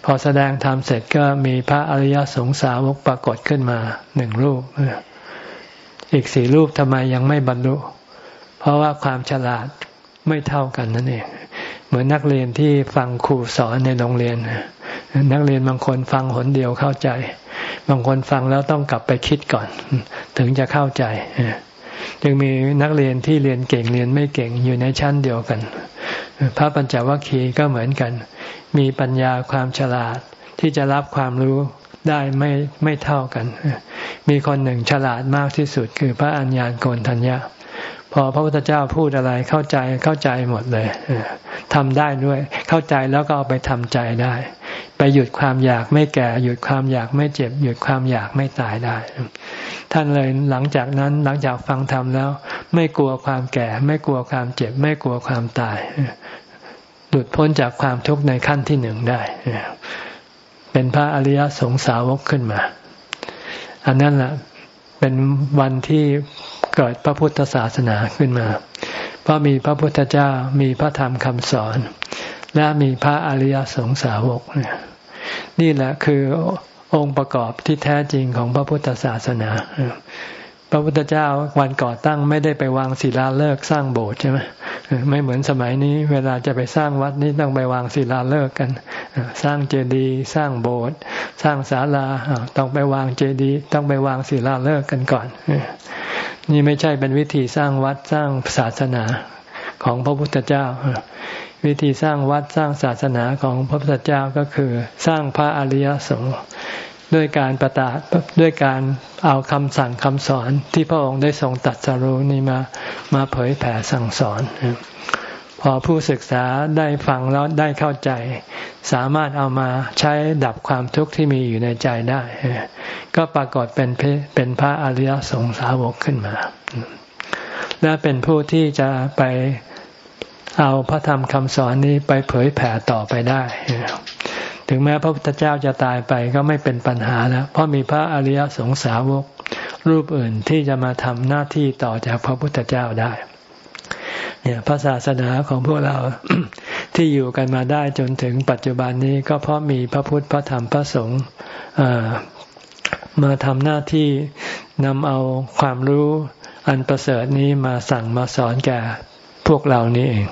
พอแสดงธรรมเสร็จก็มีพระอริยสงสาวกปรากฏขึ้นมาหนึ่งรูป อีกสี่รูปทำไมยังไม่บรรลุ เพราะว่าความฉลาดไม่เท่ากันนั่นเอง เหมือนนักเรียนที่ฟังครูสอนในโรงเรียน นักเรียนบางคนฟังหนเดียวเข้าใจ บางคนฟังแล้วต้องกลับไปคิดก่อน ถึงจะเข้าใจยังมีนักเรียนที่เรียนเก่งเรียนไม่เก่งอยู่ในชั้นเดียวกัน พระปัญจวัคคีย์ก็เหมือนกัน มีปัญญาความฉลาดที่จะรับความรู้ได้ไม่ไม่เท่ากัน มีคนหนึ่งฉลาดมากที่สุดคือพระอัญญาณโกนทัญญาพอพระพุทธเจ้าพูดอะไรเข้าใจเข้าใจหมดเลยทำได้ด้วย เข้าใจแล้วก็เอาไปทำใจได้ ไปหยุดความอยากไม่แก่ หยุดความอยากไม่เจ็บ หยุดความอยากไม่ตายได้ ท่านเลยหลังจากนั้นหลังจากฟังธรรมแล้ว ไม่กลัวความแก่ ไม่กลัวความเจ็บ ไม่กลัวความตาย หลุดพ้นจากความทุกข์ในขั้นที่หนึ่งได้ เป็นพระอริยสงสาวกขึ้นมา อันนั้นแหละเป็นวันที่เกิดพระพุทธศาสนาขึ้นมา เพราะมีพระพุทธเจ้ามีพระธรรมคำสอน และมีพระอริยสงสาวก นี่แหละคือองค์ประกอบที่แท้จริงของพระพุทธศาสนา พระพุทธเจ้าวันก่อตั้งไม่ได้ไปวางศิลาฤกษ์สร้างโบสถ์ใช่ไหมไม่เหมือนสมัยนี้ เวลาจะไปสร้างวัดนี้ต้องไปวางศิลาฤกษ์กัน สร้างเจดีย์สร้างโบสถ์สร้างศาลาต้องไปวางเจดีย์ต้องไปวางศิลาฤกษ์กันก่อน นี่ไม่ใช่เป็นวิธีสร้างวัดสร้างศาสนาของพระพุทธเจ้า วิธีสร้างวัดสร้างศาสนาของพระพุทธเจ้าก็คือ สร้างพระอริยสงฆ์ ด้วยการประตาด้วยการเอาคำสั่งคำสอนที่พระองค์ได้ทรงตัดสรู้นี่มามาเผยแผ่สั่งสอน พอผู้ศึกษาได้ฟังแล้วได้เข้าใจ สามารถเอามาใช้ดับความทุกข์ที่มีอยู่ในใจได้ ก็ปรากฏเป็นเป็นพระอริยสงสาวกขึ้นมา และเป็นผู้ที่จะไปเอาพระธรรมคำสอนนี้ไปเผยแผ่ต่อไปได้ ถึงแม้พระพุทธเจ้าจะตายไปก็ไม่เป็นปัญหาแล้ว เพราะมีพระอริยสงสาวก รูปอื่นที่จะมาทำหน้าที่ต่อจากพระพุทธเจ้าได้ เนี่ยพระศาสนาของพวกเราที่อยู่กันมาได้จนถึงปัจจุบันนี้ก็เพราะมีพระพุทธพระธรรมพระสงฆ์มาทำหน้าที่นำเอาความรู้อันประเสริฐนี้มาสั่งมาสอนแก่พวกเรานี้เอง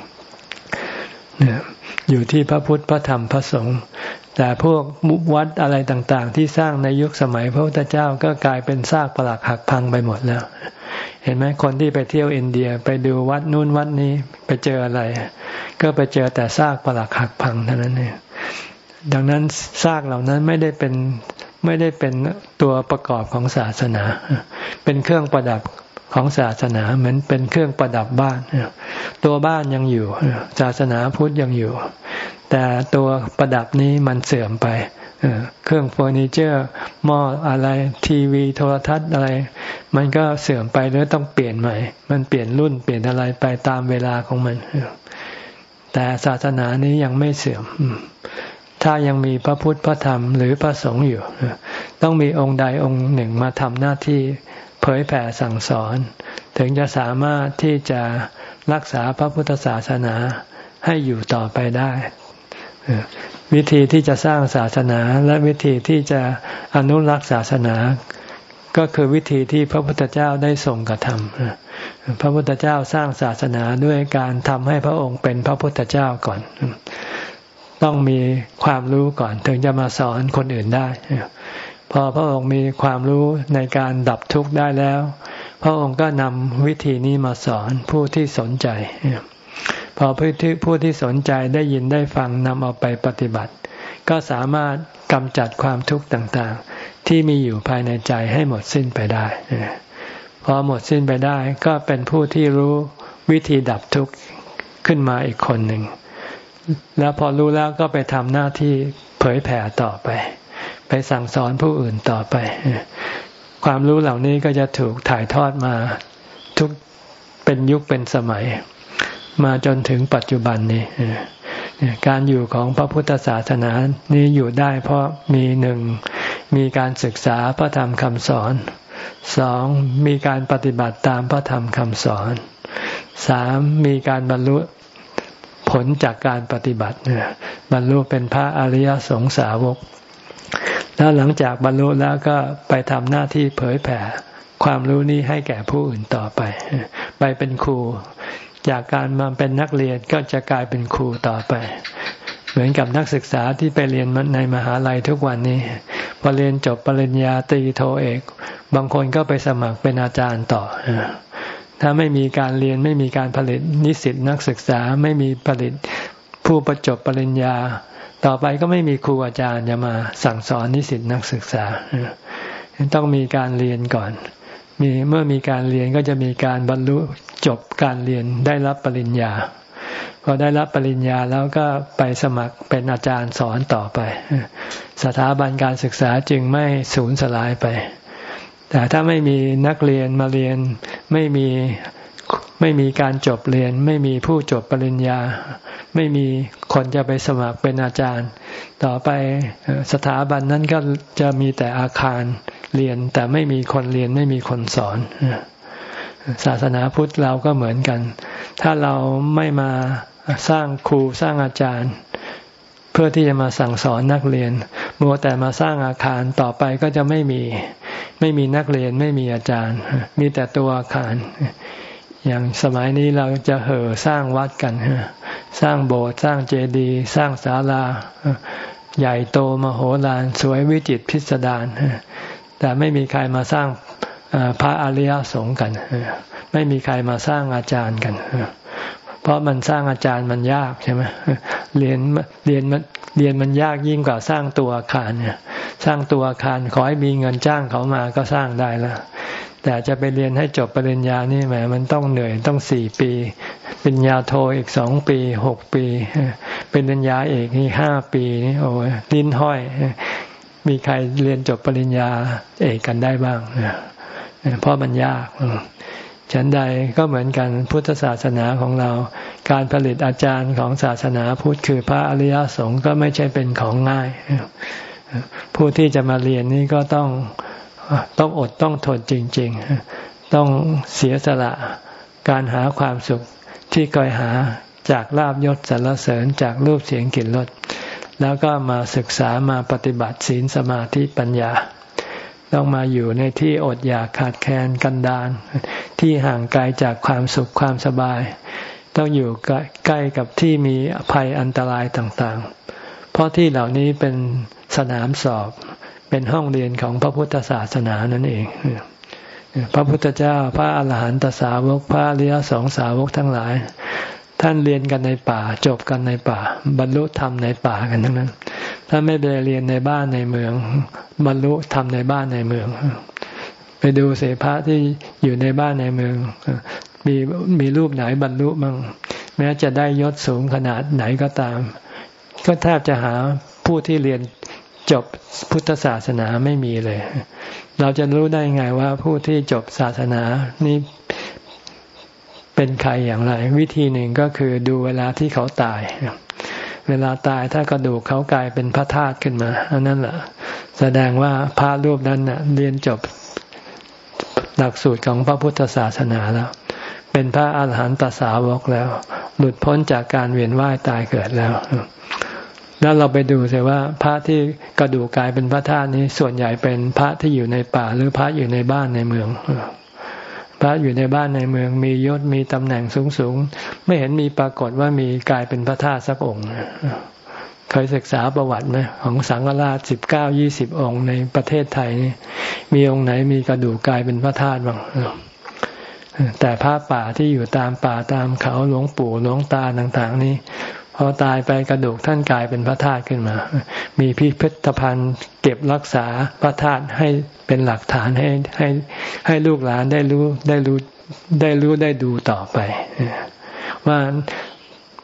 เนี่ยอยู่ที่พระพุทธพระธรรมพระสงฆ์ แต่พวกมุวัดอะไรต่างๆ ที่สร้างในยุคสมัยพระพุทธเจ้าก็กลายเป็นซากปรักหักพังไปหมดแล้ว เห็นไหมคนที่ไปเที่ยวอินเดียไปดูวัดนู่นวัดนี้ไปเจออะไร ก็ไปเจอแต่ซากปรักหักพังเท่านั้นเองดังนั้นซากเหล่านั้นไม่ได้เป็นไม่ได้เป็นตัวประกอบของศาสนา เป็นเครื่องประดับ ของศาสนาเหมือนเป็นเครื่องประดับบ้าน ตัวบ้านยังอยู่ศาสนาพุทธยังอยู่ แต่ตัวประดับนี้มันเสื่อมไปเครื่องเฟอร์นิเจอร์หม้ออะไรทีวีโทรทัศน์อะไร มันก็เสื่อมไปแล้วต้องเปลี่ยนใหม่ มันเปลี่ยนรุ่นเปลี่ยนอะไรไปตามเวลาของมัน แต่ศาสนานี้ยังไม่เสื่อม ถ้ายังมีพระพุทธพระธรรมหรือพระสงฆ์อยู่ ต้องมีองค์ใดองค์หนึ่งมาทำหน้าที่ ผยแผ่สั่งสอน ถึงจะสามารถที่จะรักษาพระพุทธศาสนาให้อยู่ต่อไปได้ วิธีที่จะสร้างศาสนาและวิธีที่จะอนุรักษ์ศาสนา ก็คือวิธีที่พระพุทธเจ้าได้ทรงกระทำพระพุทธเจ้าสร้างศาสนาด้วยการทำให้พระองค์เป็นพระพุทธเจ้าก่อน ต้องมีความรู้ก่อนถึงจะมาสอนคนอื่นได้ พอพระองค์มีความรู้ในการดับทุกข์ได้แล้ว พระองค์ก็นำวิธีนี้มาสอนผู้ที่สนใจ พอผู้ที่ผู้ที่สนใจได้ยินได้ฟังนำเอาไปปฏิบัติ ก็สามารถกำจัดความทุกข์ต่างๆ ที่มีอยู่ภายในใจให้หมดสิ้นไปได้พอหมดสิ้นไปได้ก็เป็นผู้ที่รู้วิธีดับทุกข์ขึ้นมาอีกคนหนึ่ง แล้วพอรู้แล้วก็ไปทำหน้าที่เผยแผ่ต่อไป ไปสั่งสอนผู้อื่นต่อไป ความรู้เหล่านี้ก็จะถูกถ่ายทอดมาทุกเป็นยุคเป็นสมัย มาจนถึงปัจจุบันนี้การอยู่ของพระพุทธศาสนานี้อยู่ได้เพราะมีหนึ่งมีการศึกษาพระธรรมคำสอนสองมีการปฏิบัติตามพระธรรมคำสอนสามมีการบรรลุผลจากการปฏิบัติบรรลุเป็นพระอริยสงสาวก แล้วหลังจากบรรลุแล้วก็ไปทำหน้าที่เผยแผ่ ความรู้นี้ให้แก่ผู้อื่นต่อไป ไปเป็นครู จากการมาเป็นนักเรียนก็จะกลายเป็นครูต่อไป เหมือนกับนักศึกษาที่ไปเรียนในมหาลัยทุกวันนี้พอเรียนจบปริญญาตรีโทเอก บางคนก็ไปสมัครเป็นอาจารย์ต่อถ้าไม่มีการเรียนไม่มีการผลิตนิสิตนักศึกษาไม่มีผลิตผู้ประจบปริญญา ต่อไปก็ไม่มีครูอาจารย์จะมาสั่งสอนนิสิตนักศึกษาต้องมีการเรียนก่อน มีเมื่อมีการเรียนก็จะมีการบรรลุจบการเรียนได้รับปริญญาพอได้รับปริญญาแล้วก็ไปสมัครเป็นอาจารย์สอนต่อไป สถาบันการศึกษาจึงไม่สูญสลายไป แต่ถ้าไม่มีนักเรียนมาเรียนไม่มี ไม่มีการจบเรียน ไม่มีผู้จบปริญญา ไม่มีคนจะไปสมัครเป็นอาจารย์ ต่อไปสถาบันนั้นก็จะมีแต่อาคารเรียน แต่ไม่มีคนเรียนไม่มีคนสอนศาสนาพุทธเราก็เหมือนกัน ถ้าเราไม่มาสร้างครูสร้างอาจารย์ เพื่อที่จะมาสั่งสอนนักเรียน มัวแต่มาสร้างอาคารต่อไปก็จะไม่มี ไม่มีนักเรียนไม่มีอาจารย์ มีแต่ตัวอาคาร อย่างสมัยนี้เราจะเห่อสร้างวัดกันสร้างโบสถ์สร้างเจดีย์สร้างศาลา ใหญ่โตมโหฬารสวยวิจิตรพิสดารแต่ไม่มีใครมาสร้างพระอริยสงฆ์กันไม่มีใครมาสร้างอาจารย์กันเพราะมันสร้างอาจารย์มันยากใช่ไหมเรียนเรียนมันเรียนมันยากยิ่งกว่าสร้างตัวอาคารเนี่ย สร้างตัวอาคารขอให้มีเงินจ้างเขามาก็สร้างได้แล้ว แต่จะไปเรียนให้จบปริญญานี่แหมมันต้องเหนื่อยต้องสี่ปีปริญญาโทอีกสองปีหกปีเป็นปริญญาเอกนี่ห้าปีนี่โอ้ยลิ้นห้อย มีใครเรียนจบปริญญาเอกกันได้บ้างเพราะมันยากฉันใดก็เหมือนกันพุทธศาสนาของเรา การผลิตอาจารย์ของศาสนาพุทธคือพระอริยสงฆ์ก็ไม่ใช่เป็นของง่าย ผู้ที่จะมาเรียนนี่ก็ต้อง ต้องอดต้องทนจริง ๆ ต้องเสียสละการหาความสุขที่เคยหาจากลาบยศสรรเสริญจากรูปเสียงกลิ่นรสแล้วก็มาศึกษามาปฏิบัติศีลสมาธิปัญญา ต้องมาอยู่ในที่อดอยากขาดแคลนกันดานที่ห่างไกลจากความสุขความสบาย ต้องอยู่ใกล้กับที่มีภัยอันตรายต่างๆ เพราะที่เหล่านี้เป็นสนามสอบ เป็นห้องเรียนของพระพุทธศาสนานั่นเอง พระพุทธเจ้าพระอาหารหันตสาวกพระอริยสงสาวกทั้งหลาย ท่านเรียนกันในป่า จบกันในป่า บรรลุธรรมในป่ากันทั้งนั้นท่านไม่ไปเรียนในบ้านในเมือง บรรลุธรรมในบ้านในเมือง ไปดูเสพระที่อยู่ในบ้านในเมือง มีมีรูปไหนบรรลุบ้างแม้จะได้ยศสูงขนาดไหนก็ตาม ก็แทบจะหาผู้ที่เรียน จบพุทธศาสนาไม่มีเลย เราจะรู้ได้ไงว่าผู้ที่จบศาสนานี้เป็นใครอย่างไร วิธีหนึ่งก็คือดูเวลาที่เขาตาย เวลาตายถ้ากระดูกเขากลายเป็นพระธาตุขึ้นมาอันนั้นแหละแสดงว่าพระรูปนั้นเน่ะเรียนจบหลักสูตรของพระพุทธศาสนาแล้ว เป็นพระอาหารหันตสาวกแล้ว หลุดพ้นจากการเวียนว่ายตายเกิดแล้ว แล้วเราไปดูเสิว่าพระที่กระดูกกลายเป็นพระธาตุนี้ส่วนใหญ่เป็นพระที่อยู่ในป่าหรือพระอยู่ในบ้านในเมืองพระอยู่ในบ้านในเมืองมียศมีตำแหน่งสูงสูงไม่เห็นมีปรากฏว่ามีกลายเป็นพระธาตุสักองค์เคยศึกษาประวัติไหมของสังฆราชสิบเก้ายี่สิบองค์ในประเทศไทยนี่มีองค์ไหนมีกระดูกกลายเป็นพระธาตุบ้างแต่พระป่าที่อยู่ตามป่าตามเขาหลวงปู่หลวงตาต่าง ๆ นี้ พอตายไปกระดูกท่านกลายเป็นพระธาตุขึ้นมา มีพิพิธภัณฑ์เก็บรักษาพระธาตุให้เป็นหลักฐานให้ให้ให้ลูกหลานได้รู้ได้รู้ได้รู้ได้ดูต่อไป ว่า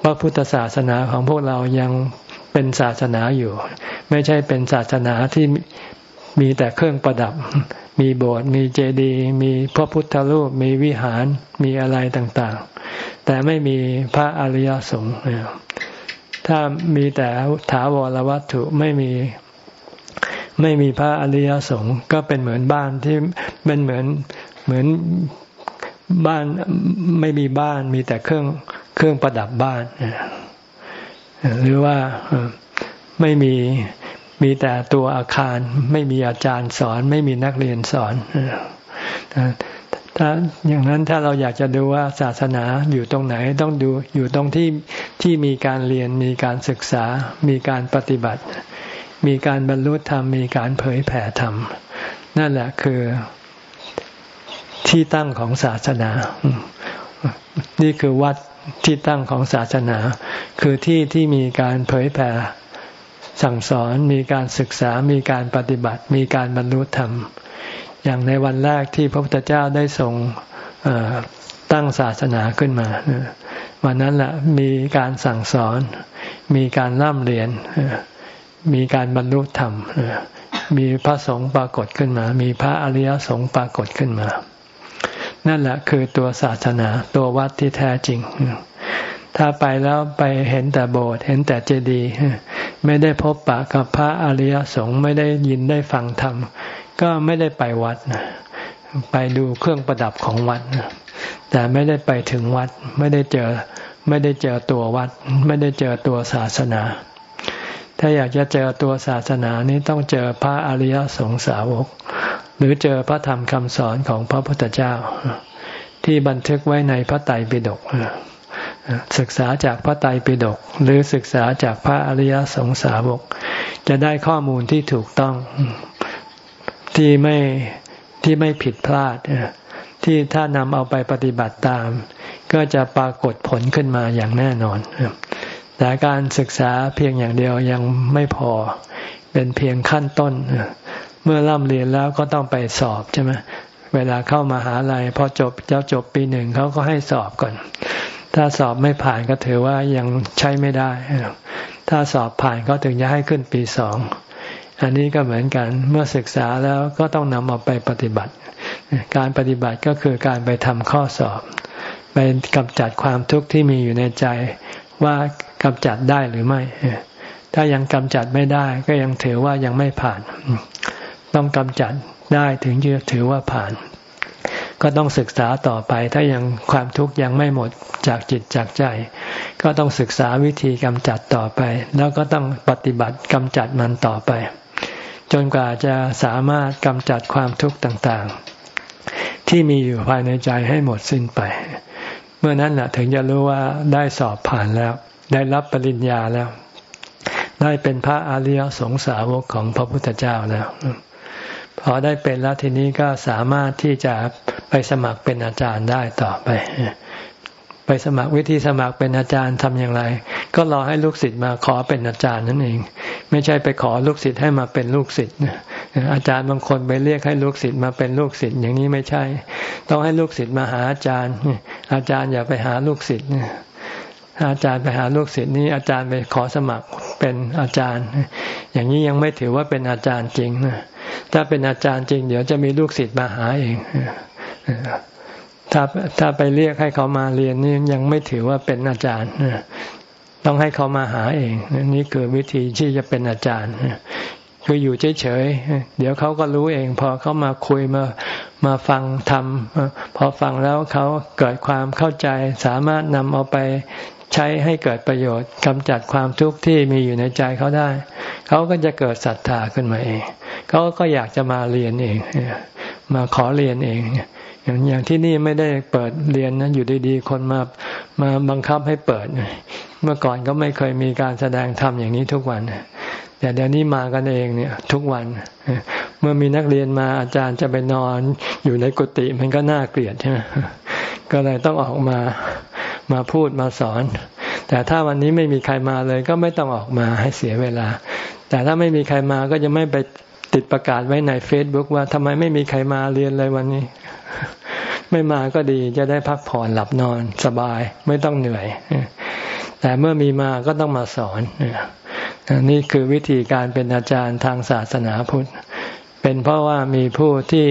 พระพุทธศาสนาของพวกเรายังเป็นศาสนาอยู่ ไม่ใช่เป็นศาสนาที่มีแต่เครื่องประดับ มีโบสถ์มีเจดีย์มีพระพุทธรูป มีวิหารมีอะไรต่างๆ แต่ไม่มีพระอริยสงฆ์ ถ้ามีแต่ถาวรวัตถุไม่มีไม่มีพระอริยสงฆ์ก็เป็นเหมือนบ้านที่เป็นเหมือนเหมือนบ้านไม่มีบ้านมีแต่เครื่องเครื่องประดับบ้านหรือว่าไม่มีมีแต่ตัวอาคาร ไม่มีอาจารย์สอน ไม่มีนักเรียนสอน ถ้าอย่างนั้นถ้าเราอยากจะดูว่าศาสนาอยู่ตรงไหนต้องดูอยู่ตรงที่ที่มีการเรียนมีการศึกษา มีการปฏิบัติ มีการบรรลุธรรม มีการเผยแผ่ธรรม นั่นแหละคือที่ตั้งของศาสนา นี่คือวัดที่ตั้งของศาสนา คือที่ที่มีการเผยแผ่สั่งสอน มีการศึกษา มีการปฏิบัติ มีการบรรลุธรรม อย่างในวันแรกที่พระพุทธเจ้าได้ทรงตั้งศาสนาขึ้นมา วันนั้นแหละมีการสั่งสอน มีการร่ำเรียน มีการบรรลุธรรม มีพระสงฆ์ปรากฏขึ้นมา มีพระอริยสงฆ์ปรากฏขึ้นมา นั่นแหละคือตัวศาสนาตัววัดที่แท้จริง ถ้าไปแล้วไปเห็นแต่โบสถ์เห็นแต่เจดีย์ไม่ได้พบปะกับพระอริยสงฆ์ไม่ได้ยินได้ฟังธรรม ก็ไม่ได้ไปวัดไปดูเครื่องประดับของวัด แต่ไม่ได้ไปถึงวัด ไม่ได้เจอไม่ได้เจอตัววัด ไม่ได้เจอตัวศาสนา ถ้าอยากจะเจอตัวศาสนานี้ต้องเจอพระอริยสงสาวก หรือเจอพระธรรมคำสอนของพระพุทธเจ้า ที่บันทึกไว้ในพระไตรปิฎกศึกษาจากพระไตรปิฎกหรือศึกษาจากพระอริยสงสาวก จะได้ข้อมูลที่ถูกต้อง ที่ไม่ที่ไม่ผิดพลาดที่ถ้านำเอาไปปฏิบัติตาม ก็จะปรากฏผลขึ้นมาอย่างแน่นอนแต่การศึกษาเพียงอย่างเดียวยังไม่พอเป็นเพียงขั้นต้น เมื่อร่ำเรียนแล้วก็ต้องไปสอบใช่ไหมเวลาเข้ามาหาลัยพอจบจะจบปีหนึ่งเขาก็ให้สอบก่อน ถ้าสอบไม่ผ่านก็ถือว่ายังใช้ไม่ได้ ถ้าสอบผ่านก็ถึงจะให้ขึ้นปีสอง อันนี้ก็เหมือนกันเมื่อศึกษาแล้วก็ต้องนำเอาไปปฏิบัติ การปฏิบัติก็คือการไปทำข้อสอบ ไปกำจัดความทุกข์ที่มีอยู่ในใจว่ากำจัดได้หรือไม่ ถ้ายังกำจัดไม่ได้ก็ยังถือว่ายังไม่ผ่าน ต้องกำจัดได้ถึงจะถือว่าผ่าน ก็ต้องศึกษาต่อไป ถ้ายังความทุกข์ยังไม่หมดจากจิตจากใจ ก็ต้องศึกษาวิธีกำจัดต่อไป แล้วก็ต้องปฏิบัติกำจัดมันต่อไป จนกว่าจะสามารถกำจัดความทุกข์ต่างๆ ที่มีอยู่ภายในใจให้หมดสิ้นไป เมื่อนั้นแหละถึงจะรู้ว่าได้สอบผ่านแล้ว ได้รับปริญญาแล้ว ได้เป็นพระอริยสงสาวกของพระพุทธเจ้าแล้วพอได้เป็นแล้วทีนี้ก็สามารถที่จะไปสมัครเป็นอาจารย์ได้ต่อไป สมัครวิธีสมัครเป็นอาจารย์ทำอย่างไร ก็รอให้ลูกศิษย์มาขอเป็นอาจารย์นั่นเอง ไม่ใช่ไปขอลูกศิษย์ให้มาเป็นลูกศิษย์อาจารย์บางคนไปเรียกให้ลูกศิษย์มาเป็นลูกศิษย์อย่างนี้ไม่ใช่ ต้องให้ลูกศิษย์มาหาอาจารย์ อาจารย์อย่าไปหาลูกศิษย์อาจารย์ไปหาลูกศิษย์นี้อาจารย์ไปขอสมัครเป็นอาจารย์ อย่างนี้ยังไม่ถือว่าเป็นอาจารย์จริงถ้าเป็นอาจารย์จริง เดี๋ยวจะมีลูกศิษย์มาหาเอง ถ้าถ้าไปเรียกให้เขามาเรียนนี่ยังไม่ถือว่าเป็นอาจารย์ ต้องให้เขามาหาเอง นี่คือวิธีที่จะเป็นอาจารย์คืออยู่เฉยๆ เดี๋ยวเขาก็รู้เอง พอเขามาคุยมามาฟังทำพอฟังแล้วเขาเกิดความเข้าใจ สามารถนำเอาไปใช้ให้เกิดประโยชน์กำจัดความทุกข์ที่มีอยู่ในใจเขาได้ เขาก็จะเกิดศรัทธาขึ้นมาเอง เขาก็อยากจะมาเรียนเอง มาขอเรียนเอง อย่างอย่างที่นี่ไม่ได้เปิดเรียนนะอยู่ดีๆ คนมามาบังคับให้เปิด เมื่อก่อนก็ไม่เคยมีการแสดงธรรมอย่างนี้ทุกวันแต่เดี๋ยวนี้มากันเองเนี่ยทุกวัน เมื่อมีนักเรียนมาอาจารย์จะไปนอนอยู่ในกุฏิมันก็น่าเกลียดใช่ไหมก็เลยต้องออกมามาพูดมาสอน แต่ถ้าวันนี้ไม่มีใครมาเลยก็ไม่ต้องออกมาให้เสียเวลา แต่ถ้าไม่มีใครมาก็จะไม่ไป ติดประกาศไว้ในเฟซบุ๊กว่าทำไมไม่มีใครมาเรียนเลยวันนี้ ไม่มาก็ดีจะได้พักผ่อนหลับนอนสบายไม่ต้องเหนื่อย แต่เมื่อมีมาก็ต้องมาสอนนี่คือวิธีการเป็นอาจารย์ทางศาสนาพุทธ เป็นเพราะว่ามีผู้ที่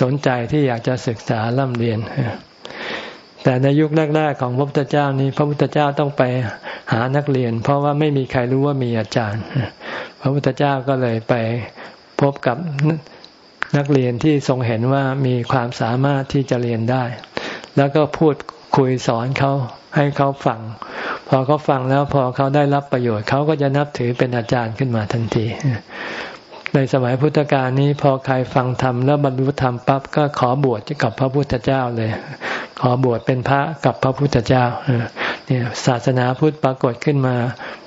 สนใจที่อยากจะศึกษาล่ำเรียน แต่ในยุคแรกๆของพระพุทธเจ้านี้ พระพุทธเจ้าต้องไปหานักเรียน เพราะว่าไม่มีใครรู้ว่ามีอาจารย์ พระพุทธเจ้าก็เลยไป พบกับนักเรียนที่ทรงเห็นว่ามีความสามารถที่จะเรียนได้ แล้วก็พูดคุยสอนเขาให้เขาฟัง พอเขาฟังแล้วพอเขาได้รับประโยชน์เขาก็จะนับถือเป็นอาจารย์ขึ้นมาทันที ในสมัยพุทธกาลนี้พอใครฟังธรรมแล้วบรรลุธรรมปั๊บก็ขอบวชกับพระพุทธเจ้าเลย ขอบวชเป็นพระกับพระพุทธเจ้าเนี่ยศาสนาพุทธปรากฏขึ้นมา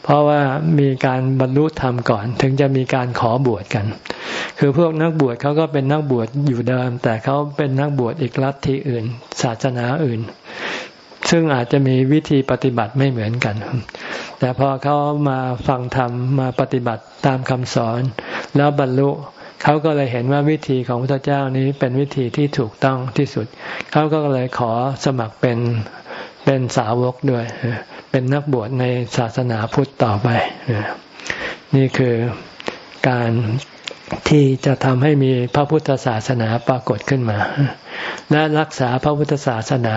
เพราะว่ามีการบรรลุธรรมก่อน ถึงจะมีการขอบวชกัน คือพวกนักบวชเขาก็เป็นนักบวชอยู่เดิม แต่เขาเป็นนักบวชอีกลัทธิอื่น ศาสนาอื่น ซึ่งอาจจะมีวิธีปฏิบัติไม่เหมือนกัน แต่พอเขามาฟังธรรมมาปฏิบัติตามคำสอน แล้วบรรลุเขาก็เลยเห็นว่าวิธีของพระเจ้านี้เป็นวิธีที่ถูกต้องที่สุด เขาก็เลยขอสมัครเป็นเป็นสาวกด้วย เป็นนักบวชในศาสนาพุทธต่อไป นี่คือการที่จะทำให้มีพระพุทธศาสนาปรากฏขึ้นมา และรักษาพระพุทธศาสนา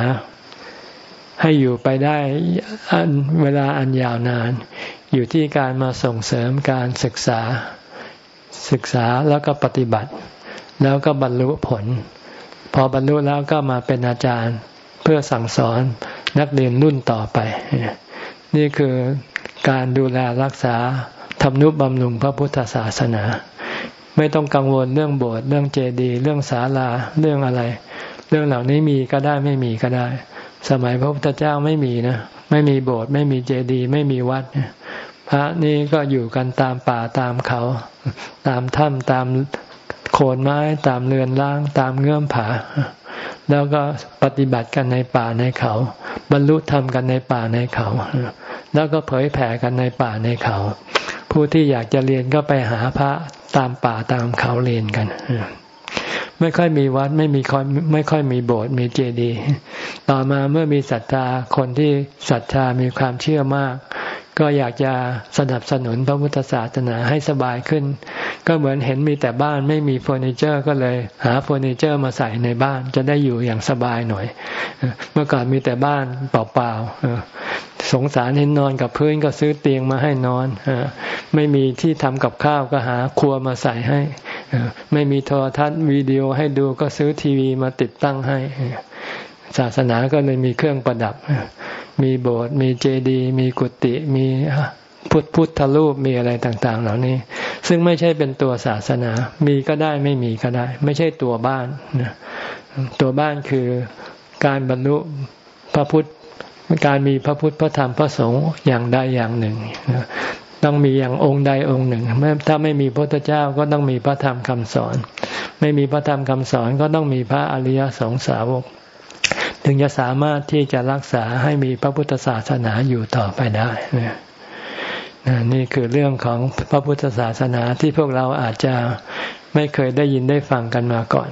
ให้อยู่ไปได้เวลาอันยาวนาน อยู่ที่การมาส่งเสริมการศึกษาศึกษาแล้วก็ปฏิบัติ แล้วก็บรรลุผล พอบรรลุแล้วก็มาเป็นอาจารย์เพื่อสั่งสอนนักเรียนรุ่นต่อไป นี่คือการดูแลรักษาทำนุบำรุงพระพุทธศาสนา ไม่ต้องกังวลเรื่องโบสถ์เรื่องเจดีย์เรื่องศาลาเรื่องอะไร เรื่องเหล่านี้มีก็ได้ไม่มีก็ได้ สมัยพระพุทธเจ้าไม่มีนะไม่มีโบสถ์ไม่มีเจดีย์ไม่มีวัดพระนี่ก็อยู่กันตามป่าตามเขา ตามถ้ำตามโคนไม้ตามเรือนล่าง ตามเงื่อมผา แล้วก็ปฏิบัติกันในป่าในเขา บรรลุธรรมกันในป่าในเขา แล้วก็เผยแผ่กันในป่าในเขา ผู้ที่อยากจะเรียนก็ไปหาพระตามป่าตามเขาเรียนกัน ไม่ค่อยมีวัดไม่มีค่อยไม่ค่อยมีโบสถ์มีเจดีย์ต่อมาเมื่อมีศรัทธาคนที่ศรัทธามีความเชื่อมาก ก็อยากจะสนับสนุนพระพุทธศาสนาให้สบายขึ้น ก็เหมือนเห็นมีแต่บ้านไม่มีเฟอร์นิเจอร์ก็เลย หาเฟอร์นิเจอร์มาใส่ในบ้านจะได้อยู่อย่างสบายหน่อย เมื่อก่อนมีแต่บ้านเปล่าๆสงสารเห็นนอนกับพื้นก็ซื้อเตียงมาให้นอนไม่มีที่ทำกับข้าวก็หาครัวมาใส่ให้ไม่มีโทรทัศน์วิดีโอให้ดูก็ซื้อทีวีมาติดตั้งให้ศาสนาก็เลยมีเครื่องประดับ มีโบสถ์มีเจดีย์มีกุฏิมีพุทธพุทธรูปมีอะไรต่าง ๆ เหล่านี้ ซึ่งไม่ใช่เป็นตัวศาสนา มีก็ได้ไม่มีก็ได้ ไม่ใช่ตัวบ้านตัวบ้านคือการบรรลุพระพุทธการมีพระพุทธพระธรรมพระสงฆ์อย่างใดอย่างหนึ่งต้องมีอย่างองค์ใดองค์หนึ่งถ้าไม่มีพระพุทธเจ้าก็ต้องมีพระธรรมคำสอน ไม่มีพระธรรมคำสอนก็ต้องมีพระอริยสงสาวก ถึงจะสามารถที่จะรักษาให้มีพระพุทธศาสนาอยู่ต่อไปได้นี่คือเรื่องของพระพุทธศาสนาที่พวกเราอาจจะไม่เคยได้ยินได้ฟังกันมาก่อน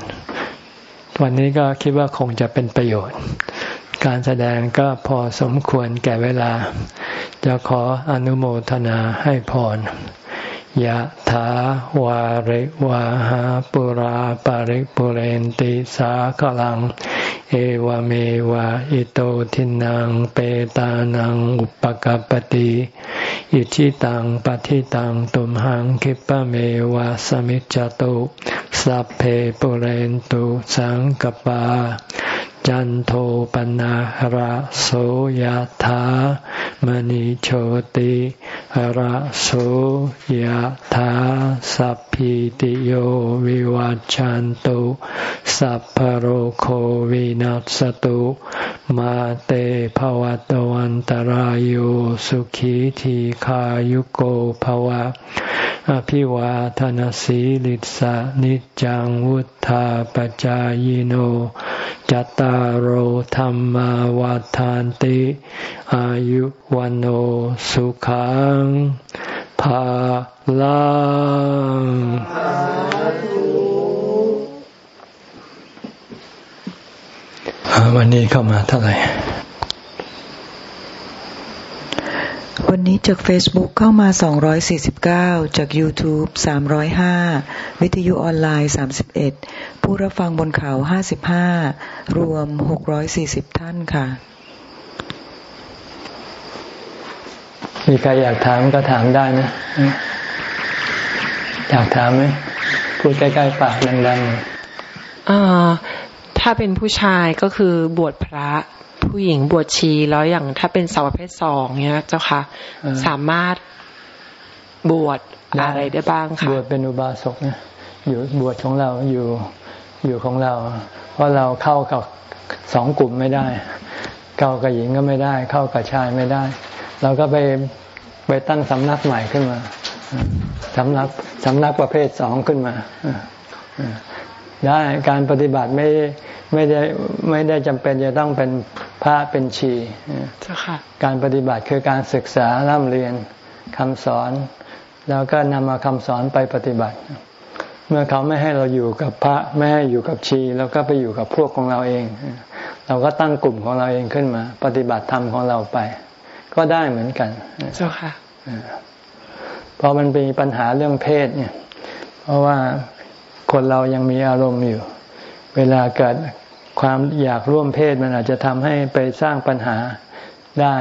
วันนี้ก็คิดว่าคงจะเป็นประโยชน์ การแสดงก็พอสมควรแก่เวลา จะขออนุโมทนาให้พรยะถาวาริวาหาปุราปาริปุเรนติสาขลัง เอวเมวะอิโตทินังเปตานังอุปกัปติอิชิตังปฏิตังตุมหังคิปะเมวะสมิจจตุสัพเพปุเรนตุสังกปา จันโทปนะระโสยธามณิโชติระโสยธาสัพพิติโยวิวัจจันตุสัพพโรโควินัสตุมาเตภวัตวันตารโยสุขีทีขายุโกภวะ อภิวาทนสีลิสานิจังวุธาปจายโนจตาโรธรรมวาทานติ อายุวันโอสุขังภาลังวันนี้เข้ามาเท่าไหร่ วันนี้จาก Facebook เข้ามา 249 จาก YouTube 305 วิทยุออนไลน์ 31 ผู้รับฟังบนเขา 55 รวม 640 ท่านค่ะ มีใครอยากถามก็ถามได้นะ อยากถามไหมพูดใกล้ๆปากดังๆถ้าเป็นผู้ชายก็คือบวชพระ ผู้หญิงบวชชีแล้วอย่างถ้าเป็นสาวประเภทสองเนี้ย เจ้าค่ะ สามารถบวชอะไรได้บ้างคะบวชเป็นอุบาสกนะอยู่บวชของเราอยู่อยู่ของเรา เพราะเราเข้ากับสองกลุ่มไม่ได้ เข้ากับหญิงก็ไม่ได้ เข้ากับชายไม่ได้ เราก็ไปไปตั้งสำนักใหม่ขึ้นมาสำนักสำนักประเภทสองขึ้นมา ได้การปฏิบัติไม่ไม่ได้ไม่ได้จำเป็นจะต้องเป็นพระเป็นชีการปฏิบัติคือการศึกษาร่ำเรียนคำสอน แล้วก็นำมาคำสอนไปปฏิบัติ เมื่อเขาไม่ให้เราอยู่กับพระไม่ให้อยู่กับชีเราก็ไปอยู่กับพวกของเราเอง เราก็ตั้งกลุ่มของเราเองขึ้นมา ปฏิบัติธรรมของเราไป ก็ได้เหมือนกันเจ้าค่ะพอมันมีปัญหาเรื่องเพศเนี่ย เพราะว่า คนเรายังมีอารมณ์อยู่ เวลาเกิดความอยากร่วมเพศมันอาจจะทำให้ไปสร้างปัญหาได้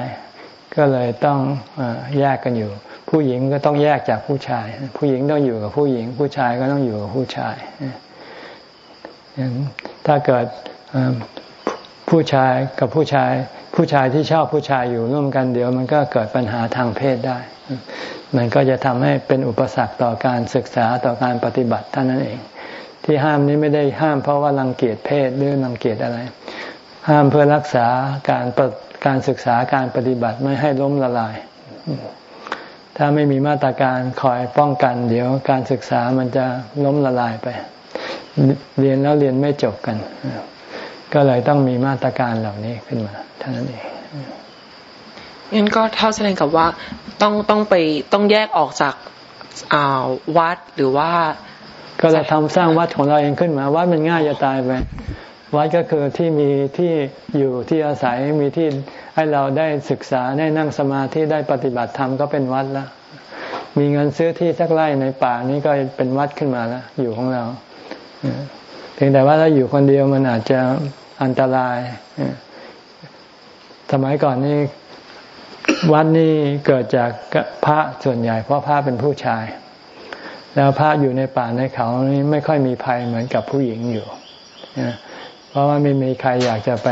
ก็เลยต้องอแยกกันอยู่ ผู้หญิงก็ต้องแยกจากผู้ชาย ผู้หญิงต้องอยู่กับผู้หญิง ผู้ชายก็ต้องอยู่กับผู้ชาย ถ้าเกิดผู้ชายกับผู้ชาย ผู้ชายที่ชอบผู้ชายอยู่ร่วมกันเดี๋ยวมันก็เกิดปัญหาทางเพศได้ มันก็จะทำให้เป็นอุปสรรคต่อการศึกษาต่อการปฏิบัติท่านนั้นเอง ที่ห้ามนี้ไม่ได้ห้ามเพราะว่ารังเกียจเพศหรือรังเกียจอะไร ห้ามเพื่อรักษาการการศึกษาการปฏิบัติไม่ให้ล้มละลาย ถ้าไม่มีมาตรการคอยป้องกัน เดี๋ยวการศึกษามันจะล้มละลายไป เรียนแล้วเรียนไม่จบกัน ก็เลยต้องมีมาตรการเหล่านี้ขึ้นมาเท่านั้นเองงั้นก็เท่าแสดงกับว่าต้องต้องไปต้องแยกออกจากวัดหรือว่า ก็เราทำสร้างวัดของเราเองขึ้นมา วัดมันง่ายจะตายไปวัดก็คือที่มีที่อยู่ที่อาศัยมีที่ให้เราได้ศึกษาได้นั่งสมาธิได้ปฏิบัติธรรมก็เป็นวัดแล้วมีเงินซื้อที่สักไร่ในป่านี้ก็เป็นวัดขึ้นมาแล้วอยู่ของเราเพียงแต่ว่าถ้าอยู่คนเดียวมันอาจจะอันตรายสมัยก่อนนี่วัดนี่เกิดจากพระส่วนใหญ่ เพราะพระเป็นผู้ชาย แล้วพระอยู่ในป่าในเขานี้ไม่ค่อยมีภัยเหมือนกับผู้หญิงอยู่เพราะว่าไม่มีใครอยากจะไป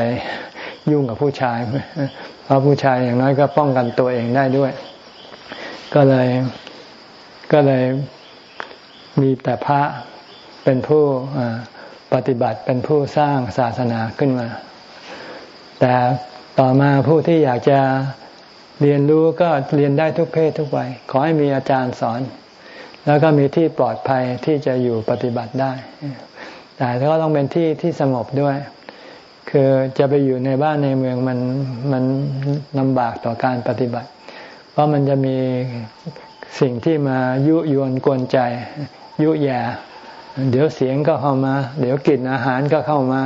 ยุ่งกับผู้ชาย เพราะผู้ชายอย่างน้อยก็ป้องกันตัวเองได้ด้วย ก็เลยก็เลยมีแต่พระเป็นผู้ปฏิบัติเป็นผู้สร้างศาสนาขึ้นมา แต่ต่อมาผู้ที่อยากจะเรียนรู้ก็เรียนได้ทุกเพศทุกวัยขอให้มีอาจารย์สอน แล้วก็มีที่ปลอดภัยที่จะอยู่ปฏิบัติได้ แต่ก็ต้องเป็นที่ที่สงบด้วย คือจะไปอยู่ในบ้านในเมืองมันมันลำบากต่อการปฏิบัติ เพราะมันจะมีสิ่งที่มายุยวนกวนใจ ยุแย่เดี๋ยวเสียงก็เข้ามา เดี๋ยวกลิ่นอาหารก็เข้ามา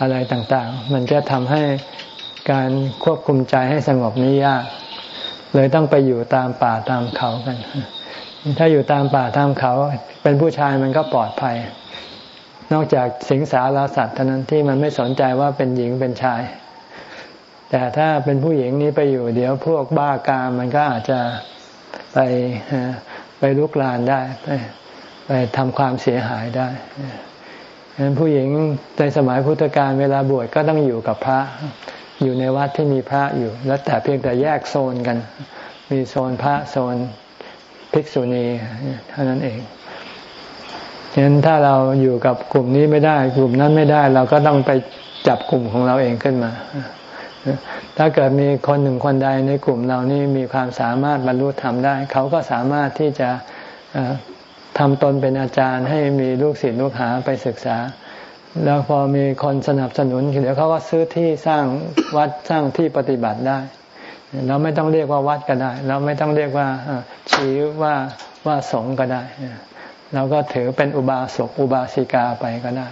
อะไรต่างๆ มันจะทำให้การควบคุมใจให้สงบนี้ยาก เลยต้องไปอยู่ตามป่าตามเขากัน ถ้าอยู่ตามป่าตามเขา เป็นผู้ชายมันก็ปลอดภัย นอกจากสิงสารสัตว์เท่านั้นที่มันไม่สนใจว่าเป็นหญิงเป็นชาย แต่ถ้าเป็นผู้หญิงนี้ไปอยู่ เดี๋ยวพวกบ้ากามมันก็อาจจะไปไปลุกลานได้ไปไปทำความเสียหายได้ฉะนั้นผู้หญิงในสมัยพุทธกาลเวลาบวชก็ต้องอยู่กับพระ อยู่ในวัดที่มีพระอยู่ แล้วแต่เพียงแต่แยกโซนกัน มีโซนพระโซน ภิกษุณีเท่านั้นเองฉะนั้นถ้าเราอยู่กับกลุ่มนี้ไม่ได้ กลุ่มนั้นไม่ได้ เราก็ต้องไปจับกลุ่มของเราเองขึ้นมา ถ้าเกิดมีคนหนึ่งคนใดในกลุ่มเรานี่มีความสามารถบรรลุธรรมได้ เขาก็สามารถที่จะทำตนเป็นอาจารย์ ให้มีลูกศิษย์ลูกหาไปศึกษา แล้วพอมีคนสนับสนุนเดี๋ยวเขาก็ซื้อที่สร้างวัดสร้างที่ปฏิบัติได้ เราไม่ต้องเรียกว่าวัดก็ได้ เราไม่ต้องเรียกว่าชี้ว่าว่าสงก็ได้เราก็ถือเป็นอุบาสกอุบาสิกาไปก็ได้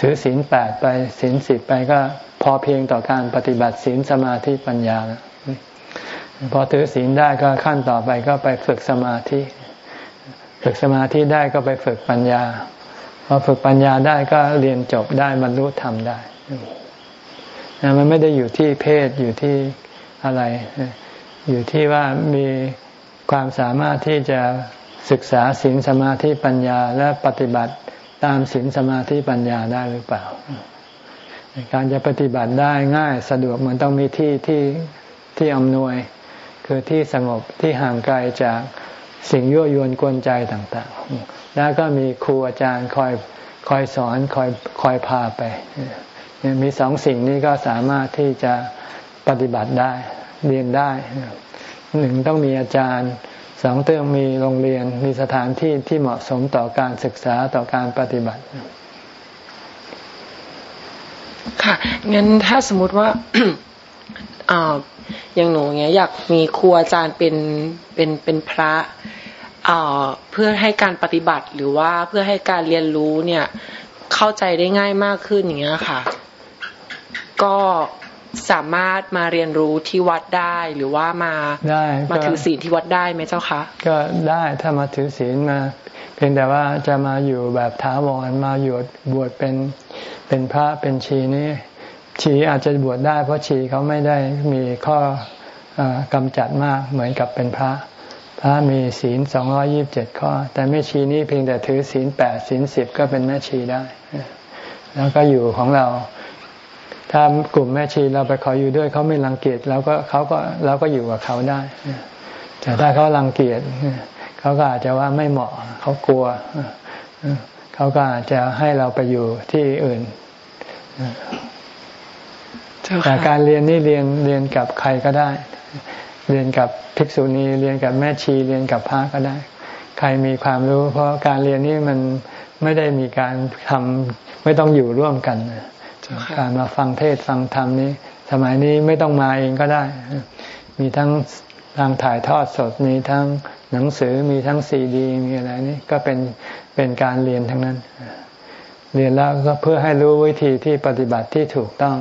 ถือศีลแปดไปศีลสิบไปก็พอเพียงต่อการปฏิบัติศีลสมาธิปัญญาแล้วพอถือศีลได้ก็ขั้นต่อไปก็ไปฝึกสมาธิ ฝึกสมาธิได้ก็ไปฝึกปัญญา พอฝึกปัญญาได้ก็เรียนจบได้บรรลุธรรมได้ นะมันไม่ได้อยู่ที่เพศอยู่ที่อะไร อยู่ที่ว่ามีความสามารถที่จะศึกษาศีลสมาธิปัญญาและปฏิบัติตามศีลสมาธิปัญญาได้หรือเปล่า การจะปฏิบัติได้ง่ายสะดวกมันต้องมีที่ที่ที่อำนวย คือที่สงบที่ห่างไกลจากสิ่งยั่วยวนกวนใจต่างๆ แล้วก็มีครูอาจารย์คอยคอยสอนคอยคอยพาไป มีสองสิ่งนี้ก็สามารถที่จะปฏิบัติได้เรียนได้หนึ่งต้องมีอาจารย์สองต้องมีโรงเรียนมีสถานที่ที่เหมาะสมต่อการศึกษาต่อการปฏิบัติ ค่ะงั้นถ้าสมมติว่าอย่างหนูเนี้ยอยากมีครูอาจารย์เป็นเป็นเป็นพระเพื่อให้การปฏิบัติหรือว่าเพื่อให้การเรียนรู้เนี่ยเข้าใจได้ง่ายมากขึ้นอย่างเงี้ยค่ะ ก็สามารถมาเรียนรู้ที่วัดได้หรือว่ามาได้มาถือศีลที่วัดได้ไหมเจ้าคะก็ได้ถ้ามาถือศีลมา เพียงแต่ว่าจะมาอยู่แบบท้าวรมาอยู่บวชเป็นเป็นพระเป็นชีนี้ชีอาจจะบวชได้ เพราะชีเขาไม่ได้มีข้อกำจัดมากเหมือนกับเป็นพระ พระมีศีลสองร้อยิบเจ็ดข้อ แต่แม่ชีนี้เพียงแต่ถือศีลแปดศีลสิบก็เป็นแม่ชีได้ แล้วก็อยู่ของเรา ถ้ากลุ่มแม่ชีเราไปขออยู่ด้วยเขาไม่รังเกียจเราก็เขาก็เราก็อยู่กับเขาได้ แต่ถ้าเขารังเกียจเขาก็อาจจะว่าไม่เหมาะเขากลัวเขาก็อาจจะให้เราไปอยู่ที่อื่นแต่การเรียนนี่เรียนเรียนกับใครก็ได้ เรียนกับภิกษุณีเรียนกับแม่ชีเรียนกับพระก็ได้ ใครมีความรู้ เพราะการเรียนนี่มันไม่ได้มีการทำไม่ต้องอยู่ร่วมกัน การมาฟังเทศฟังธรรมนี้ สมัยนี้ไม่ต้องมาเองก็ได้ มีทั้งทางถ่ายทอดสดมีทั้งหนังสือมีทั้งซีดีมีอะไรนี่ก็เป็นเป็นการเรียนทั้งนั้น เรียนแล้วก็เพื่อให้รู้วิธีที่ปฏิบัติที่ถูกต้อง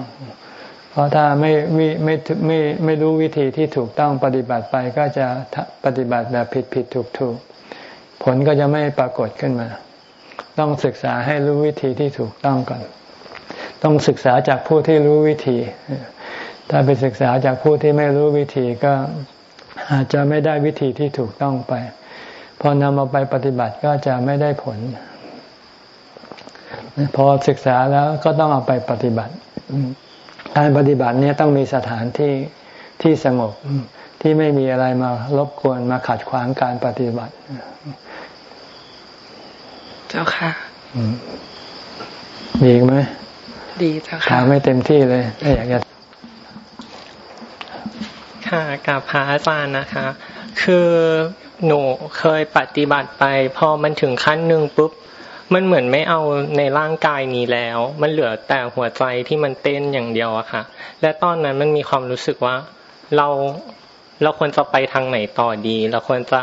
เพราะถ้าไม่ไม่ไม่ไม่ไม่รู้วิธีที่ถูกต้องปฏิบัติไปก็จะปฏิบัติแบบผิดผิดถูกถูกผลก็จะไม่ปรากฏขึ้นมา ต้องศึกษาให้รู้วิธีที่ถูกต้องก่อน ต้องศึกษาจากผู้ที่รู้วิธี ถ้าไปศึกษาจากผู้ที่ไม่รู้วิธีก็อาจจะไม่ได้วิธีที่ถูกต้องไป พอนำเอาไปปฏิบัติก็จะไม่ได้ผล พอศึกษาแล้วก็ต้องเอาไปปฏิบัติ การปฏิบัติเนี่ยต้องมีสถานที่ที่สงบที่ไม่มีอะไรมารบกวนมาขัดขวางการปฏิบัติ เจ้าค่ะดีไหม ดีเจ้าค่ะถามไม่เต็มที่เลยถ้าอยากจะค่ะกับพระอาจารย์นะคะ คือหนูเคยปฏิบัติไป พอมันถึงขั้นหนึ่งปุ๊บ มันเหมือนไม่เอาในร่างกายนี้แล้ว มันเหลือแต่หัวใจที่มันเต้นอย่างเดียวอะค่ะ และตอนนั้นมันมีความรู้สึกว่า เราเราควรจะไปทางไหนต่อดี เราควรจะ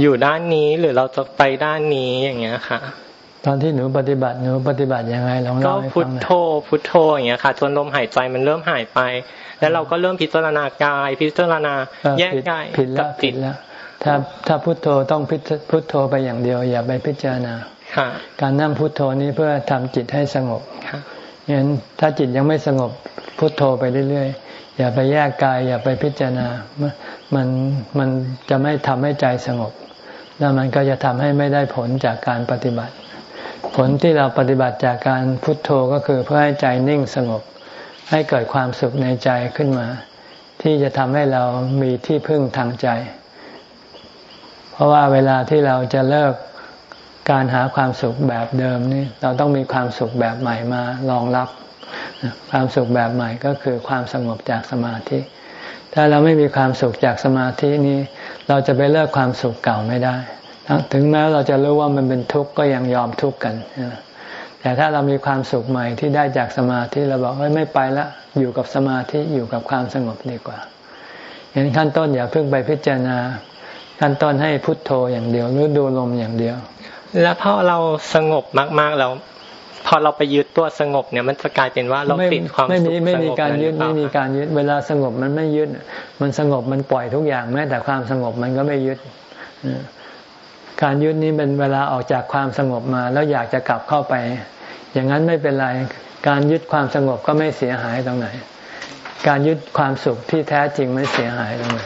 อยู่ด้านนี้หรือเราจะไปด้านนี้อย่างเงี้ยค่ะ ตอนที่หนูปฏิบัติหนูปฏิบัติยังไงลองเล่าให้ฟังก็พุทโธพุทโธอย่างเงี้ยค่ะจนลมหายใจมันเริ่มหายไป แล้วเราก็เริ่มพิจารณากาย พิจารณาแยกกายกับจิตแล้วถ้าถ้าพุทโธต้องพุทโธไปอย่างเดียว อย่าไปพิจารณาการนั่งพุทโธนี้เพื่อทำจิตให้สงบงั้นถ้าจิตยังไม่สงบพุทโธไปเรื่อยๆอย่าไปแยกกาย อย่าไปพิจารณา มันมันจะไม่ทำให้ใจสงบ แล้วมันก็จะทำให้ไม่ได้ผลจากการปฏิบัติ ผลที่เราปฏิบัติจากการพุทโธก็คือเพื่อให้ใจนิ่งสงบ ให้เกิดความสุขในใจขึ้นมา ที่จะทำให้เรามีที่พึ่งทางใจ เพราะว่าเวลาที่เราจะเลิกการหาความสุขแบบเดิมนี่เราต้องมีความสุขแบบใหม่มารองรับ ความสุขแบบใหม่ก็คือความสงบจากสมาธิ ถ้าเราไม่มีความสุขจากสมาธินี้ เราจะไปเลิกความสุขเก่าไม่ได้ ถึงแม้เราจะรู้ว่ามันเป็นทุกข์ก็ยังยอมทุกข์กันแต่ถ้าเรามีความสุขใหม่ที่ได้จากสมาธิเราบอกว่าไม่ไปละอยู่กับสมาธิอยู่กับความสงบดีกว่าอย่างขั้นต้นอย่าเพิ่งไปพิจารณา ขั้นต้นให้พุทโธอย่างเดียวหรือดูลมอย่างเดียว แล้วพอเราสงบมากๆแล้วพอเราไปยึดตัวสงบเนี่ยมันจะกลายเป็นว่าเราติดความสุขไม่มีไม่มีการยึดไม่มีการยึดเวลาสงบมันไม่ยึดมันสงบมันปล่อยทุกอย่างแม้แต่ความสงบมันก็ไม่ยึด การยึดนี้เป็นเวลาออกจากความสงบมาแล้วอยากจะกลับเข้าไป อย่างนั้นไม่เป็นไร การยึดความสงบก็ไม่เสียหายตรงไหน การยึดความสุขที่แท้จริงไม่เสียหายตรงไหน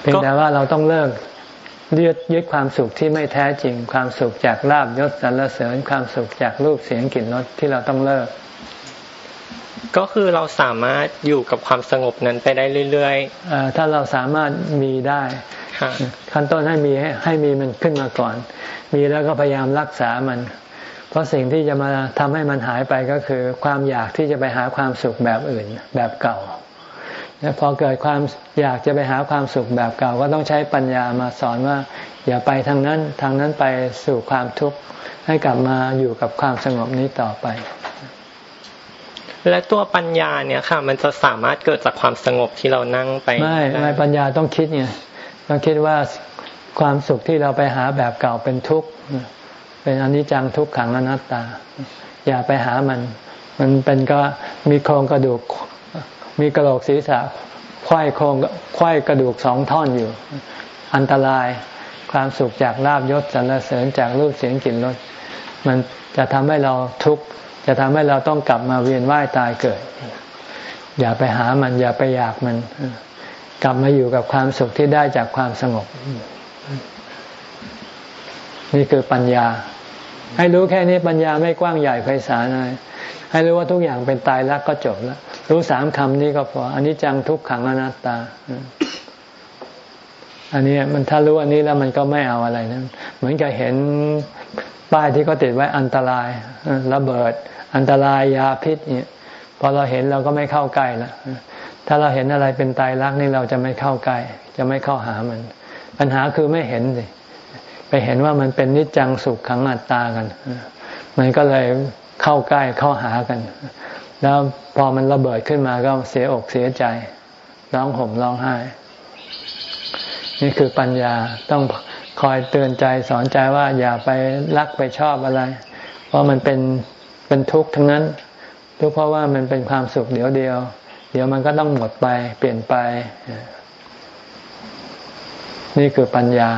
เพียงแต่ว่าเราต้องเลิกยึดยึดความสุขที่ไม่แท้จริง ความสุขจากลาบยศสรรเสริญความสุขจากรูปเสียงกลิ่นรสที่เราต้องเลิก ก็คือเราสามารถอยู่กับความสงบนั้นไปได้เรื่อยๆถ้าเราสามารถมีได้ ขั้นต้นให้มีให้มีมันขึ้นมาก่อน มีแล้วก็พยายามรักษามัน เพราะสิ่งที่จะมาทำให้มันหายไปก็คือ ความอยากที่จะไปหาความสุขแบบอื่น แบบเก่าพอเกิดความอยากจะไปหาความสุขแบบเก่า ก็ต้องใช้ปัญญามาสอนว่า อย่าไปทางนั้นทางนั้นไปสู่ความทุกข์ให้กลับมาอยู่กับความสงบนี้ต่อไป และตัวปัญญาเนี่ยค่ะ มันจะสามารถเกิดจากความสงบที่เรานั่งไปไม่ไม่ปัญญาต้องคิดไง ต้องคิดว่าความสุขที่เราไปหาแบบเก่าเป็นทุกข์เป็นอนิจจังทุกขังอนัตตา อย่าไปหามัน มันเป็นก็มีโครงกระดูก มีกระโหลกศีรษะควายโครงควายกระดูกสองท่อนอยู่ อันตรายความสุขจากลาบยศสรรเสริญจากรูปเสียงกลิ่นรสมันจะทำให้เราทุกข์จะทำให้เราต้องกลับมาเวียนว่ายตายเกิด อย่าไปหามัน อย่าไปอยากมัน กลับมาอยู่กับความสุขที่ได้จากความสงบ นี่คือปัญญา ให้รู้แค่นี้ปัญญาไม่กว้างใหญ่ไพศาลอะไรให้รู้ว่าทุกอย่างเป็นตายรักก็จบแล้ว รู้สามคำนี้ก็พออันนี้จังทุกขังอนัตตา อันนี้มันถ้ารู้อันนี้แล้วมันก็ไม่เอาอะไรนะเหมือนกับเห็นป้ายที่เขาติดไว้อันตรายระเบิด อันตรายยาพิษเนี่ยพอเราเห็นเราก็ไม่เข้าใกล้ละ ถ้าเราเห็นอะไรเป็นตายรักนี่เราจะไม่เข้าใกล้จะไม่เข้าหามัน ปัญหาคือไม่เห็นสิไปเห็นว่ามันเป็นนิจจังสุขขังอัตตากัน มันก็เลยเข้าใกล้เข้าหากัน แล้วพอมันระเบิดขึ้นมาก็เสียอกเสียใจร้องห่มร้องไห้ นี่คือปัญญาต้องคอยเตือนใจสอนใจว่าอย่าไปรักไปชอบอะไร เพราะมันเป็นเป็นทุกข์ทั้งนั้น ทุกเพราะว่ามันเป็นความสุขเดียวเดียว เดี๋ยวมันก็ต้องหมดไป เปลี่ยนไป นี่คือปัญญา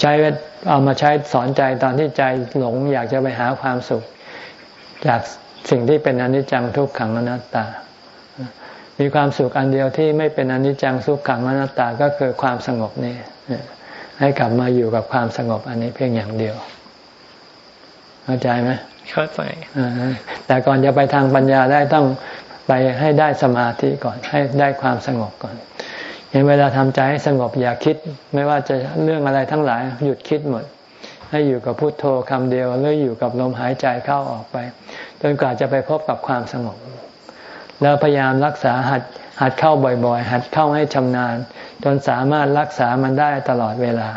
ใช้เอามาใช้สอนใจตอนที่ใจหลง อยากจะไปหาความสุข จากสิ่งที่เป็นอนิจจังทุกขังอนัตตา มีความสุขอันเดียวที่ไม่เป็นอนิจจังทุกขังอนัตตาก็คือความสงบนี่ให้กลับมาอยู่กับความสงบอันนี้เพียงอย่างเดียว เข้าใจไหมเข้าใจแต่ก่อนจะไปทางปัญญาได้ต้อง ไปให้ได้สมาธิก่อนให้ได้ความสงบก่อนอย่างเวลาทำใจให้สงบอย่าคิด ไม่ว่าจะเรื่องอะไรทั้งหลายหยุดคิดหมด ให้อยู่กับพุโทโธคำเดียวหรืออยู่กับลมหายใจเข้าออกไป จนกว่าจะไปพบกับความสงบ แล้วพยายามรักษาหัดหัดเข้าบ่อยๆ หัดเข้าให้ชำนาญ จนสามารถรักษามันได้ตลอดเวลา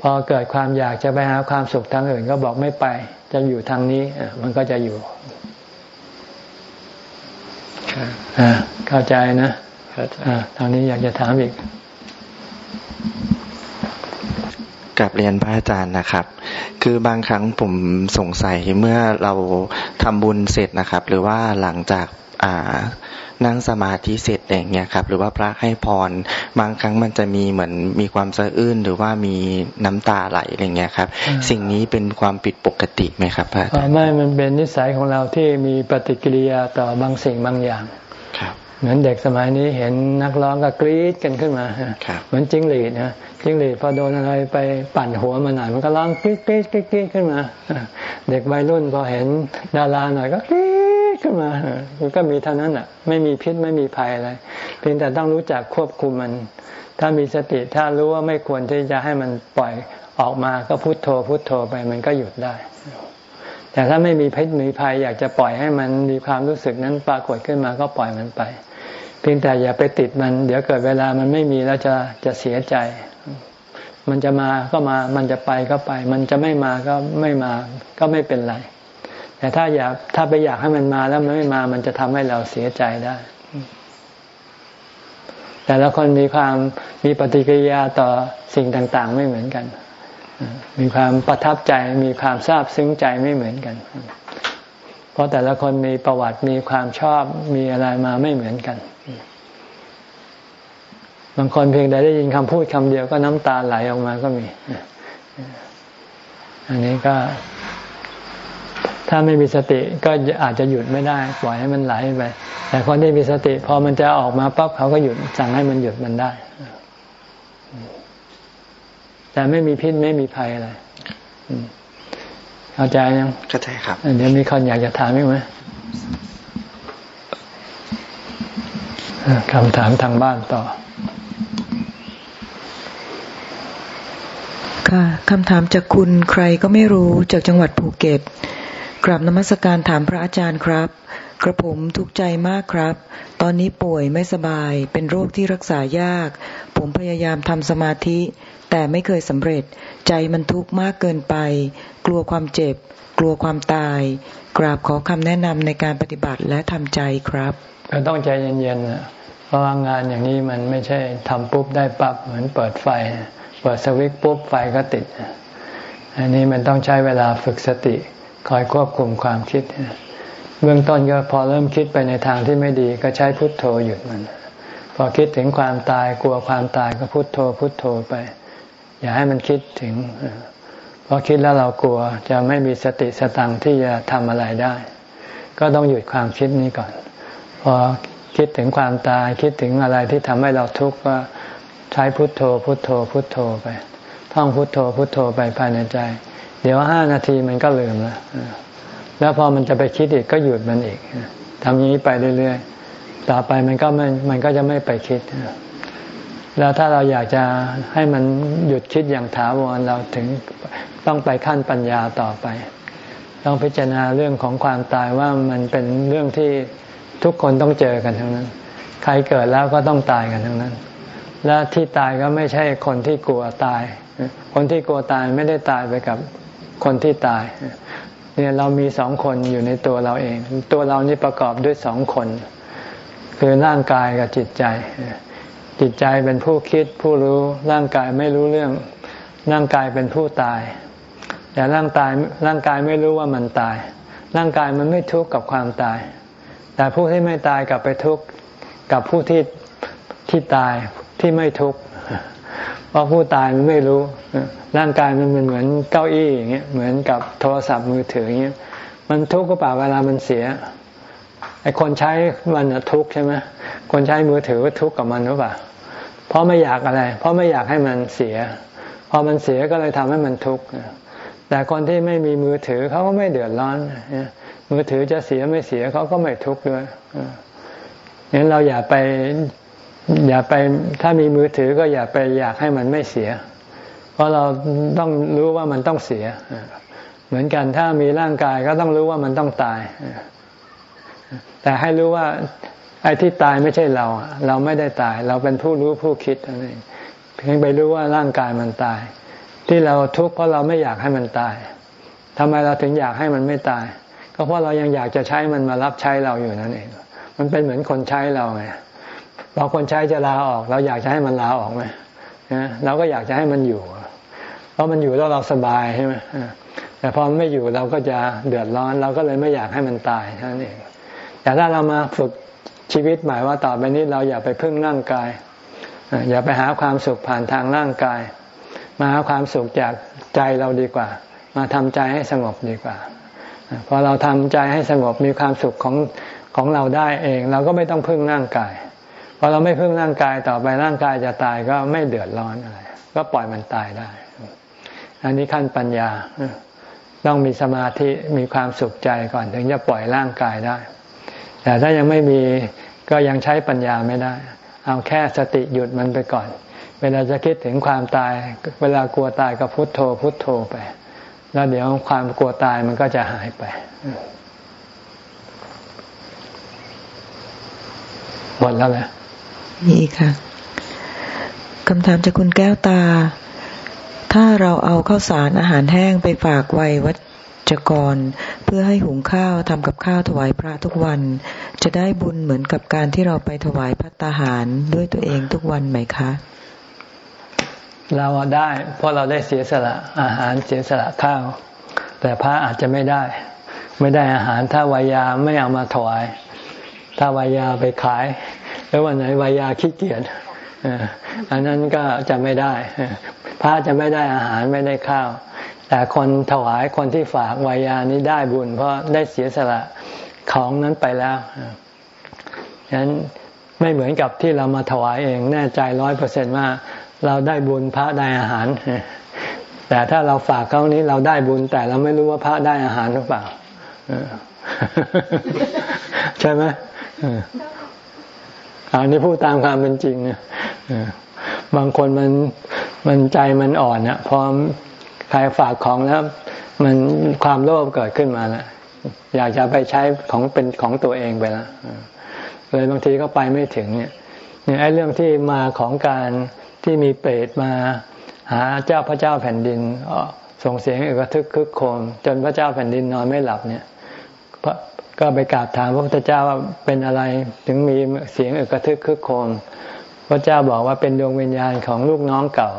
พอเกิดความอยากจะไปหาความสุขทางอื่นก็บอกไม่ไป จะอยู่ทางนี้มันก็จะอยู่ เข้าใจนะทางนี้อยากจะถามอีกกับเรียนพระอาจารย์นะครับ คือบางครั้งผมสงสัยเมื่อเราทำบุญเสร็จนะครับ หรือว่าหลังจากอ่า นั่งสมาธิเสร็จอย่างเงี้ยครับ หรือว่าพระให้พรบางครั้งมันจะมีเหมือนมีความสะอื้นหรือว่ามีน้ำตาไหลอะไรเงี้ยครับ สิ่งนี้เป็นความผิดปกติไหมครับพระอาจารย์ไม่มันเป็นนิสัยของเราที่มีปฏิกิริยาต่อบางสิ่งบางอย่างครับเหมือนเด็กสมัยนี้เห็นนักร้องก็กรี๊ดกันขึ้นมา เหมือนจิ้งหรีดนะจิ้งหรีดพอโดนอะไรไปปั่นหัวมันหน่อยมันก็ร้องกรี๊ดกรี๊ดกรี๊ดขึ้นมา เด็กวัยรุ่นพอเห็นดาราหน่อยก็กรี๊ด ขึ้นมามันก็มีเท่านั้นอะ ไม่มีพิษไม่มีภัยอะไรเพียงแต่ต้องรู้จักควบคุมมัน ถ้ามีสติถ้ารู้ว่าไม่ควรที่จะให้มันปล่อยออกมาก็พุโทโธพุโทโธไปมันก็หยุดได้ แต่ถ้าไม่มีพิษมีภัยอยากจะปล่อยให้มันมีความรู้สึกนั้นปรากฏขึ้นมาก็ปล่อยมันไป เพียงแต่อย่าไปติดมัน เดี๋ยวเกิดเวลามันไม่มีแล้วจะจะเสียใจ มันจะมาก็มามันจะไปก็ไป มันจะไม่มาก็ไม่มาก็ไม่เป็นไร แต่ถ้าอยากถ้าไปอยากให้มันมาแล้วมันไม่มา มันจะทำให้เราเสียใจได้ แต่ละคนมีความมีปฏิกิริยาต่อสิ่งต่าง ๆ ไม่เหมือนกัน มีความประทับใจ มีความซาบซึ้งใจไม่เหมือนกัน เพราะแต่ละคนมีประวัติมีความชอบมีอะไรมาไม่เหมือนกันบางคนเพียงแต่ได้ยินคำพูดคำเดียวก็น้ำตาไหลออกมาก็มี อันนี้ก็ ถ้าไม่มีสติก็อาจจะหยุดไม่ได้ ปล่อยให้มันไหลไป แต่คนที่มีสติพอมันจะออกมาปั๊บเขาก็หยุดสั่งให้มันหยุดมันได้ แต่ไม่มีพิษไม่มีภัยอะไรเข้าใจยังเข้าใจครับเดี๋ยวมีคนอยากจะถามอีกไหมคำถามทางบ้านต่อค่ะคำถามจากคุณใครก็ไม่รู้จากจังหวัดภูเก็ต กราบนมัสการถามพระอาจารย์ครับ กระผมทุกข์ใจมากครับ ตอนนี้ป่วยไม่สบาย เป็นโรคที่รักษายาก ผมพยายามทำสมาธิ แต่ไม่เคยสำเร็จ ใจมันทุกข์มากเกินไป กลัวความเจ็บ กลัวความตาย กราบขอคำแนะนำในการปฏิบัติและทำใจครับก็ต้องใจเย็นๆนะเพราะงานอย่างนี้มันไม่ใช่ทำปุ๊บได้ปั๊บเหมือนเปิดไฟ เปิดสวิตปุ๊บไฟก็ติด อันนี้มันต้องใช้เวลาฝึกสติ คอยควบคุมความคิด เบื้องต้นก็พอเริ่มคิดไปในทางที่ไม่ดีก็ใช้พุทโธหยุดมัน พอคิดถึงความตายกลัวความตายก็พุทโธ พุทโธไป อย่าให้มันคิดถึงพราะคิดแล้วเรากลัวจะไม่มีสติสตังที่จะทำอะไรได้ ก็ต้องหยุดความคิดนี้ก่อน พอคิดถึงความตายคิดถึงอะไรที่ทำให้เราทุกข์ก็ใช้พุทโธ พุทโธ พุทโธไป ท่องพุทโธ พุทโธไปภายในใจ เดี๋ยวห้านาทีมันก็ลืมแล้วแล้วพอมันจะไปคิดอีกก็หยุดมันอีกทำอย่างนี้ไปเรื่อยๆ ต่อไปมันก็มันมันก็จะไม่ไปคิด แล้วถ้าเราอยากจะให้มันหยุดคิดอย่างถาวรเราถึงต้องไปขั้นปัญญาต่อไป ต้องพิจารณาเรื่องของความตายว่ามันเป็นเรื่องที่ทุกคนต้องเจอกันทั้งนั้น ใครเกิดแล้วก็ต้องตายกันทั้งนั้น และที่ตายก็ไม่ใช่คนที่กลัวตาย คนที่กลัวตายไม่ได้ตายไปกับ คนที่ตาย เนี่ยเรามีสองคนอยู่ในตัวเราเอง ตัวเรานี่ประกอบด้วยสองคน คือร่างกายกับจิตใจ จิตใจเป็นผู้คิดผู้รู้ร่างกายไม่รู้เรื่อง ร่างกายเป็นผู้ตาย แต่ร่างกายร่างกายไม่รู้ว่ามันตาย ร่างกายมันไม่ทุกข์กับความตาย แต่ผู้ที่ไม่ตายกลับไปทุกข์กับผู้ที่ที่ตายที่ไม่ทุกข์ เพราะผู้ตายมันไม่รู้ร่างกายมันเหมือนเก้าอี้อย่างเงี้ยเหมือนกับโทรศัพท์มือถืออย่างเงี้ยมันทุกข์ก็เปล่าเวลามันเสียไอคนใช้มันทุกข์ใช่ไหมคนใช้มือถือทุกข์กับมันหรือเปล่าเพราะไม่อยากอะไร เพราะไม่อยากให้มันเสีย พอมันเสียก็เลยทำให้มันทุกข์แต่คนที่ไม่มีมือถือเขาก็ไม่เดือดร้อนมือถือจะเสียไม่เสียเขาก็ไม่ทุกข์ด้วยงั้นเราอย่าไป อย่าไปถ้ามีมือถือก็อย่าไปอยากให้มันไม่เสีย เพราะเราต้องรู้ว่ามันต้องเสีย เหมือนกันถ้ามีร่างกายก็ต้องรู้ว่ามันต้องตาย แต่ให้รู้ว่าไอ้ที่ตายไม่ใช่เรา เราไม่ได้ตาย เราเป็นผู้รู้ผู้คิดนั่นเองเพียงไปรู้ว่าร่างกายมันตาย ที่เราทุกข์เพราะเราไม่อยากให้มันตายทำไมเราถึงอยากให้มันไม่ตาย ก็เพราะเรายังอยากจะใช้มันมารับใช้เราอยู่นั่นเอง มันเป็นเหมือนคนใช้เราไง พอคนใช้จะลาออก เราอยากจะให้มันลาออกไหมนะเราก็อยากจะให้มันอยู่ เพราะมันอยู่แล้วเราสบายใช่ไหมแต่พอมันไม่อยู่เราก็จะเดือดร้อน เราก็เลยไม่อยากให้มันตายนั่นเองแต่ถ้าเรามาฝึกชีวิตหมายว่าต่อไปนี้เราอย่าไปพึ่งร่างกาย อย่าไปหาความสุขผ่านทางร่างกาย มาหาความสุขจากใจเราดีกว่า มาทำใจให้สงบดีกว่าพอเราทำใจให้สงบมีความสุขของของเราได้เอง เราก็ไม่ต้องพึ่งร่างกาย พอเราไม่พึ่งร่างกายต่อไปร่างกายจะตายก็ไม่เดือดร้อนอะไรก็ปล่อยมันตายได้ อันนี้ขั้นปัญญา ต้องมีสมาธิมีความสุขใจก่อนถึงจะปล่อยร่างกายได้ แต่ถ้ายังไม่มีก็ยังใช้ปัญญาไม่ได้ เอาแค่สติหยุดมันไปก่อน เวลาจะคิดถึงความตาย เวลากลัวตายก็พุโทโธ พุโทโธไป แล้วเดี๋ยวความกลัวตายมันก็จะหายไปหมดแล้วแห ละนี่ค่ะคำถามจากคุณแก้วตา ถ้าเราเอาข้าวสารอาหารแห้งไปฝากไว้วัจกรเพื่อให้หุงข้าวทำกับข้าวถวายพระทุกวัน จะได้บุญเหมือนกับการที่เราไปถวายพัตตาหารด้วยตัวเองทุกวันไหมคะ เราได้ เพราะเราได้เสียสละอาหารเสียสละข้าว แต่พระอาจจะไม่ได้ ไม่ได้อาหารถ้าวายาไม่เอามาถวาย ถ้าวายาไปขาย แล้ววันไหนวายาขี้เกียจอันนั้นก็จะไม่ได้ พระจะไม่ได้อาหารไม่ได้ข้าว แต่คนถวายคนที่ฝากวายานี้ได้บุญ เพราะได้เสียสละของนั้นไปแล้วฉะนั้นไม่เหมือนกับที่เรามาถวายเองแน่ใจร้อยเปอร์เซ็นว่า เราได้บุญพระได้อาหาร แต่ถ้าเราฝากเขานี้เราได้บุญ แต่เราไม่รู้ว่าพระได้อาหารหรือเปล่าใช่ไหม อันนี้พูดตามความเป็นจริงนะบางคนมันมันใจมันอ่อนนะพอใครฝากของแล้ว มันความโลภเกิดขึ้นมาแล้วอยากจะไปใช้ของเป็นของตัวเองไปแล้วเลยบางทีก็ไปไม่ถึงเนี่ยเนี่ยไอ้เรื่องที่มาของการที่มีเปรตมา หาเจ้าพระเจ้าแผ่นดินส่งเสียงเอกทึกคึกโคมจนพระเจ้าแผ่นดินนอนไม่หลับเนี่ย ก็ไปกราบถามพระพุทธเจ้าว่าเป็นอะไรถึงมีเสียงอึกระทึกคึกโคมพระเจ้าบอกว่าเป็นดวงวิญญาณของลูกน้องเก่า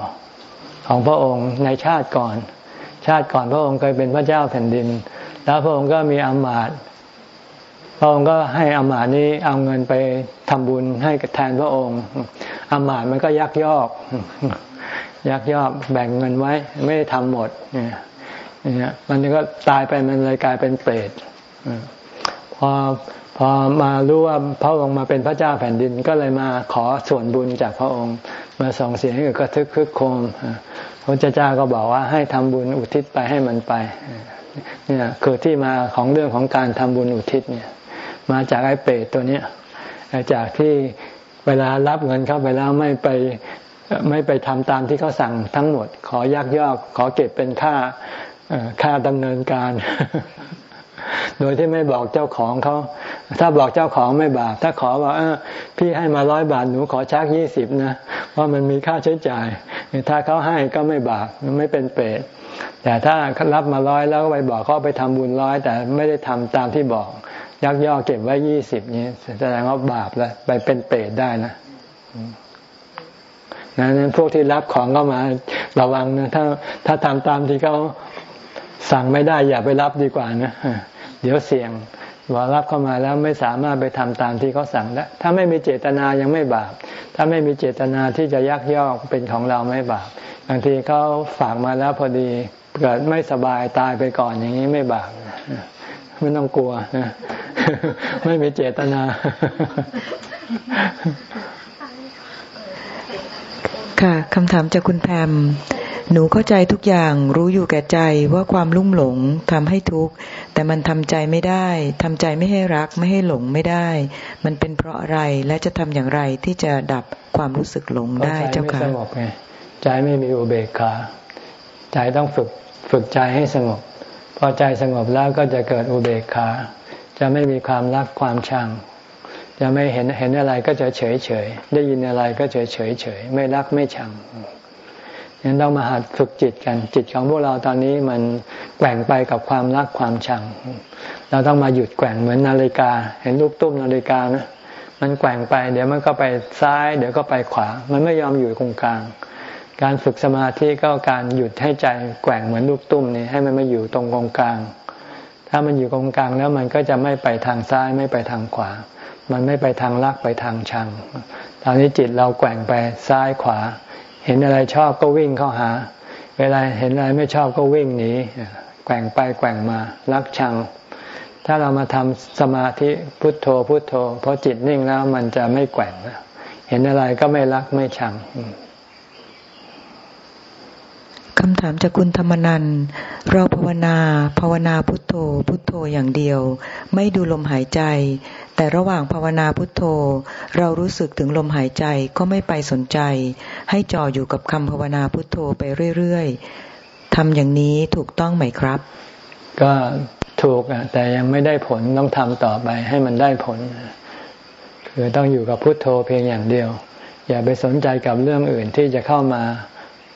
ของพระองค์ในชาติก่อน ชาติก่อนพระองค์เคยเป็นพระเจ้าแผ่นดิน แล้วพระองค์ก็มีอมาตพระองค์ก็ให้อมาตนี้เอาเงินไปทำบุญให้แทนพระองค์อมาตมันก็ยักยอกยักยอกแบ่งเงินไว้ไม่ได้ทำหมดเนี่ยมันก็ตายไปมันเลยกลายเป็นเปรต พอพอมารู้ว่าพระองค์มาเป็นพระเจ้าแผ่นดินก็เลยมาขอส่วนบุญจากพระองค์ มาส่งเสียงกระทึกคึกโคมพระเจ้าก็บอกว่าให้ทำบุญอุทิศไปให้มันไปเนี่ยคือที่มาของเรื่องของการทำบุญอุทิศเนี่ย มาจากไอ้เปรตตัวเนี้ยจากที่เวลารับเงินเข้าไปแล้วไม่ไปไม่ไปทำตามที่เขาสั่งทั้งหมด ขอยักยอก ขอเก็บเป็นค่าค่าดำเนินการ โดยที่ไม่บอกเจ้าของเขา ถ้าบอกเจ้าของไม่บาป ถ้าขอว่าออพี่ให้มาร้อยบาทหนูขอชักยี่สิบนะเพรามันมีค่าใช้จ่าย ถ้าเขาให้ก็ไม่บาปไม่เป็นเปรตแต่ถ้ารับมาร้อยแล้วไปบอกเขาไปทำบุญร้อยแต่ไม่ได้ทำตามที่บอก ยักยอกเก็บไว้ยี่สิบนี้แสดงว่าบาปแล้วไปเป็นเปรตได้นะนั้นพวกที่รับของเข้ามาระวังนะถ้าถ้าทำตามที่เขาสั่งไม่ได้อย่าไปรับดีกว่านะ เดี๋ยวเสี่ยงว่ารับเข้ามาแล้วไม่สามารถไปทำตามที่เขาสั่งได้ ถ้าไม่มีเจตนายังไม่บาป ถ้าไม่มีเจตนาที่จะยักยอกเป็นของเราไม่บาป บางทีเขาฝากมาแล้วพอดีเกิดไม่สบายตายไปก่อนอย่างนี้ไม่บาปไม่ต้องกลัวนะไม่มีเจตนาค่ะคำถามจากคุณแพม หนูเข้าใจทุกอย่างรู้อยู่แก่ใจว่าความลุ่มหลงทำให้ทุกข์ แต่มันทำใจไม่ได้ทำใจไม่ให้รักไม่ให้หลงไม่ได้ มันเป็นเพราะอะไรและจะทำอย่างไรที่จะดับความรู้สึกหลงได้เจ้าค่ะใจไม่สงบไงใจไม่มีอุเบกขาใจต้องฝึกฝึกใจให้สงบ พอใจสงบแล้วก็จะเกิดอุเบกขา จะไม่มีความรักความชังจจะไม่เห็นเห็นอะไรก็จะเฉยเฉยได้ยินอะไรก็จะเฉยเฉยไม่รักไม่ชัง ยังต้องมาหัดฝึกจิตกัน จิตของพวกเราตอนนี้มันแกว่งไปกับความรักความชัง เราต้องมาหยุดแกว่งเหมือนนาฬิกา เห็นลูกตุ้มนาฬิกานะมันแกว่งไป เดี๋ยวมันก็ไปซ้าย เดี๋ยวก็ไปขวา มันไม่ยอมอยู่ตรงกลาง การฝึกสมาธิก็การหยุดให้ใจแกว่งเหมือนลูกตุ้มนี่ให้มันมาอยู่ตรงกลางกลาง ถ้ามันอยู่ตรงกลางแล้วมันก็จะไม่ไปทางซ้ายไม่ไปทางขวา มันไม่ไปทางรักไปทางชัง ตอนนี้จิตเราแกว่งไปซ้ายขวา เห็นอะไรชอบก็วิ่งเข้าหา เวลาเห็นอะไรไม่ชอบก็วิ่งหนีแกว่งไปแกว่งมา รักชัง ถ้าเรามาทำสมาธิพุทโธพุทโธพอจิตนิ่งแล้วมันจะไม่แกว่งเห็นอะไรก็ไม่รักไม่ชังคำถามจากคุณธรรมนันเราภาวนา ภาวนาพุทโธ พุทโธอย่างเดียว ไม่ดูลมหายใจ แต่ระหว่างภาวนาพุทโธ เรารู้สึกถึงลมหายใจก็ไม่ไปสนใจ ให้จ่ออยู่กับคำภาวนาพุทโธไปเรื่อยๆทำอย่างนี้ถูกต้องไหมครับ ก็ถูกแต่ยังไม่ได้ผลต้องทำต่อไปให้มันได้ผล คือต้องอยู่กับพุทโธเพียงอย่างเดียว อย่าไปสนใจกับเรื่องอื่นที่จะเข้ามา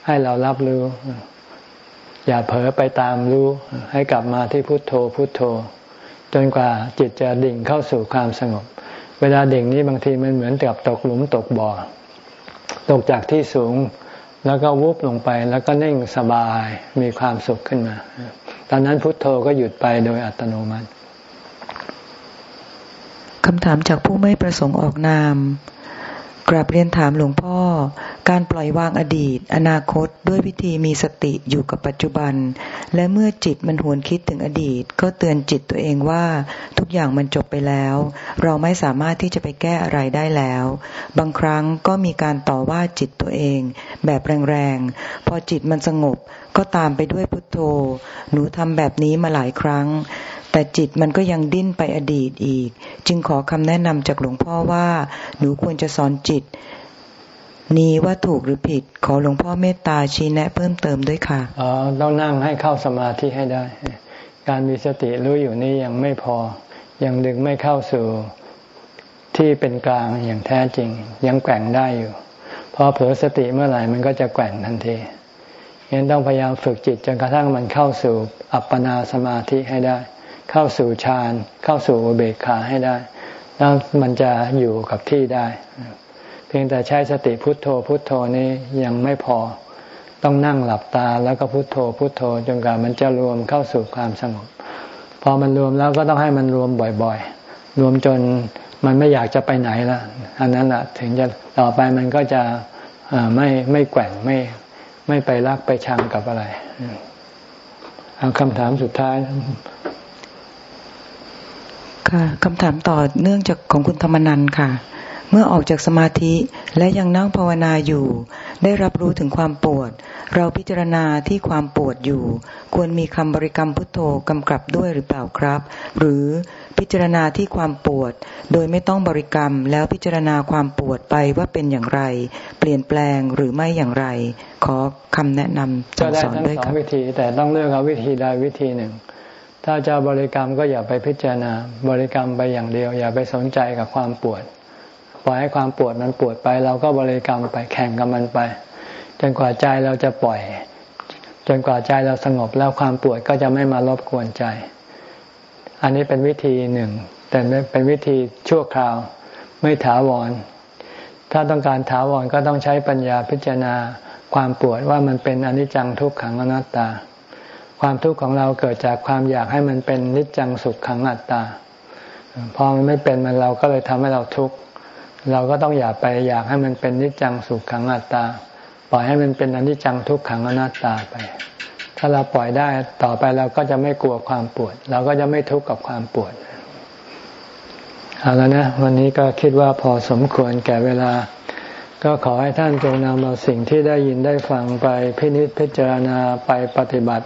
ให้เรารับรู้ อย่าเผลอไปตามรู้ ให้กลับมาที่พุทโธพุทโธ จนกว่าจิตจะดิ่งเข้าสู่ความสงบ เวลาดิ่งนี้บางทีมันเหมือนกับตกหลุมตกบ่อ ตกจากที่สูง แล้วก็วุบลงไปแล้วก็นิ่งสบายมีความสุขขึ้นมา ตอนนั้นพุทโธก็หยุดไปโดยอัตโนมัติคำถามจากผู้ไม่ประสงค์ออกนาม กราบเรียนถามหลวงพ่อ การปล่อยวางอดีต อนาคตด้วยวิธีมีสติอยู่กับปัจจุบัน และเมื่อจิตมันหวนคิดถึงอดีต ก็เตือนจิตตัวเองว่าทุกอย่างมันจบไปแล้ว เราไม่สามารถที่จะไปแก้อะไรได้แล้ว บางครั้งก็มีการต่อว่าจิตตัวเอง แบบแรงๆ พอจิตมันสงบก็ตามไปด้วยพุทโธ หนูทำแบบนี้มาหลายครั้ง แต่จิตมันก็ยังดิ้นไปอดีตอีก จึงขอคำแนะนำจากหลวงพ่อว่า หนูควรจะสอนจิต นี้ว่าถูกหรือผิด ขอหลวงพ่อเมตตาชี้แนะเพิ่มเติมด้วยค่ะอ๋อต้องนั่งให้เข้าสมาธิให้ได้ การมีสติรู้อยู่นี้ยังไม่พอ ยังดึงไม่เข้าสู่ที่เป็นกลางอย่างแท้จริง ยังแกว่งได้อยู่พอเผลอสติเมื่อไหร่มันก็จะแกว่งทันทียังต้องพยายามฝึกจิตจนกระทั่งมันเข้าสู่อัปปนาสมาธิให้ได้ เข้าสู่ฌานเข้าสู่อุเบกขาให้ได้แล้วมันจะอยู่กับที่ได้ เพียงแต่ใช้สติพุทโธพุทโธนี้ยังไม่พอ ต้องนั่งหลับตาแล้วก็พุทโธพุทโธจนกว่ามันจะรวมเข้าสู่ความสงบ พอมันรวมแล้วก็ต้องให้มันรวมบ่อยๆ รวมจนมันไม่อยากจะไปไหนละอันนั้นแหละถึงจะต่อไปมันก็จะไม่ไม่แกว่งไม่ไม่ไปรักไปชังกับอะไรเอาคำถามสุดท้าย ค่ะคำถามต่อเนื่องจากของคุณธรรมนันค่ะ เมื่อออกจากสมาธิและยังนั่งภาวนาอยู่ ได้รับรู้ถึงความปวด เราพิจารณาที่ความปวดอยู่ ควรมีคำบริกรรมพุทโธกำกับด้วยหรือเปล่าครับ หรือพิจารณาที่ความปวด โดยไม่ต้องบริกรรม แล้วพิจารณาความปวดไปว่าเป็นอย่างไร เปลี่ยนแปลงหรือไม่อย่างไร ขอคำแนะนำสอนด้วยครับวิธีแต่ต้องเลือกเอาวิธีใดวิธีหนึ่ง ถ้าจะบริกรรมก็อย่าไปพิจารณา บริกรรมไปอย่างเดียว อย่าไปสนใจกับความปวด ปล่อยให้ความปวดมันปวดไป เราก็บริกรรมไปแข่งกับมันไป จนกว่าใจเราจะปล่อย จนกว่าใจเราสงบแล้วความปวดก็จะไม่มารบกวนใจ อันนี้เป็นวิธีหนึ่ง แต่เป็นวิธีชั่วคราว ไม่ถาวร ถ้าต้องการถาวรก็ต้องใช้ปัญญาพิจารณาความปวดว่ามันเป็นอนิจจังทุกขังอนัตตา ความทุกข์ของเราเกิดจากความอยากให้มันเป็นนิจจังสุขขังอัตตา พอมันไม่เป็นมันเราก็เลยทำให้เราทุกข์เราก็ต้องอยากไปอยากให้มันเป็นนิจจังสุขขังอัตตา ปล่อยให้มันเป็นอนิจจังทุกขังอนัตตาไป ถ้าเราปล่อยได้ต่อไปเราก็จะไม่กลัวความปวด เราก็จะไม่ทุกข์กับความปวดเอาแล้วนะวันนี้ก็คิดว่าพอสมควรแก่เวลา ก็ขอให้ท่านจงนำเอาสิ่งที่ได้ยินได้ฟังไปพินิจพิจารณาไปปฏิบัติ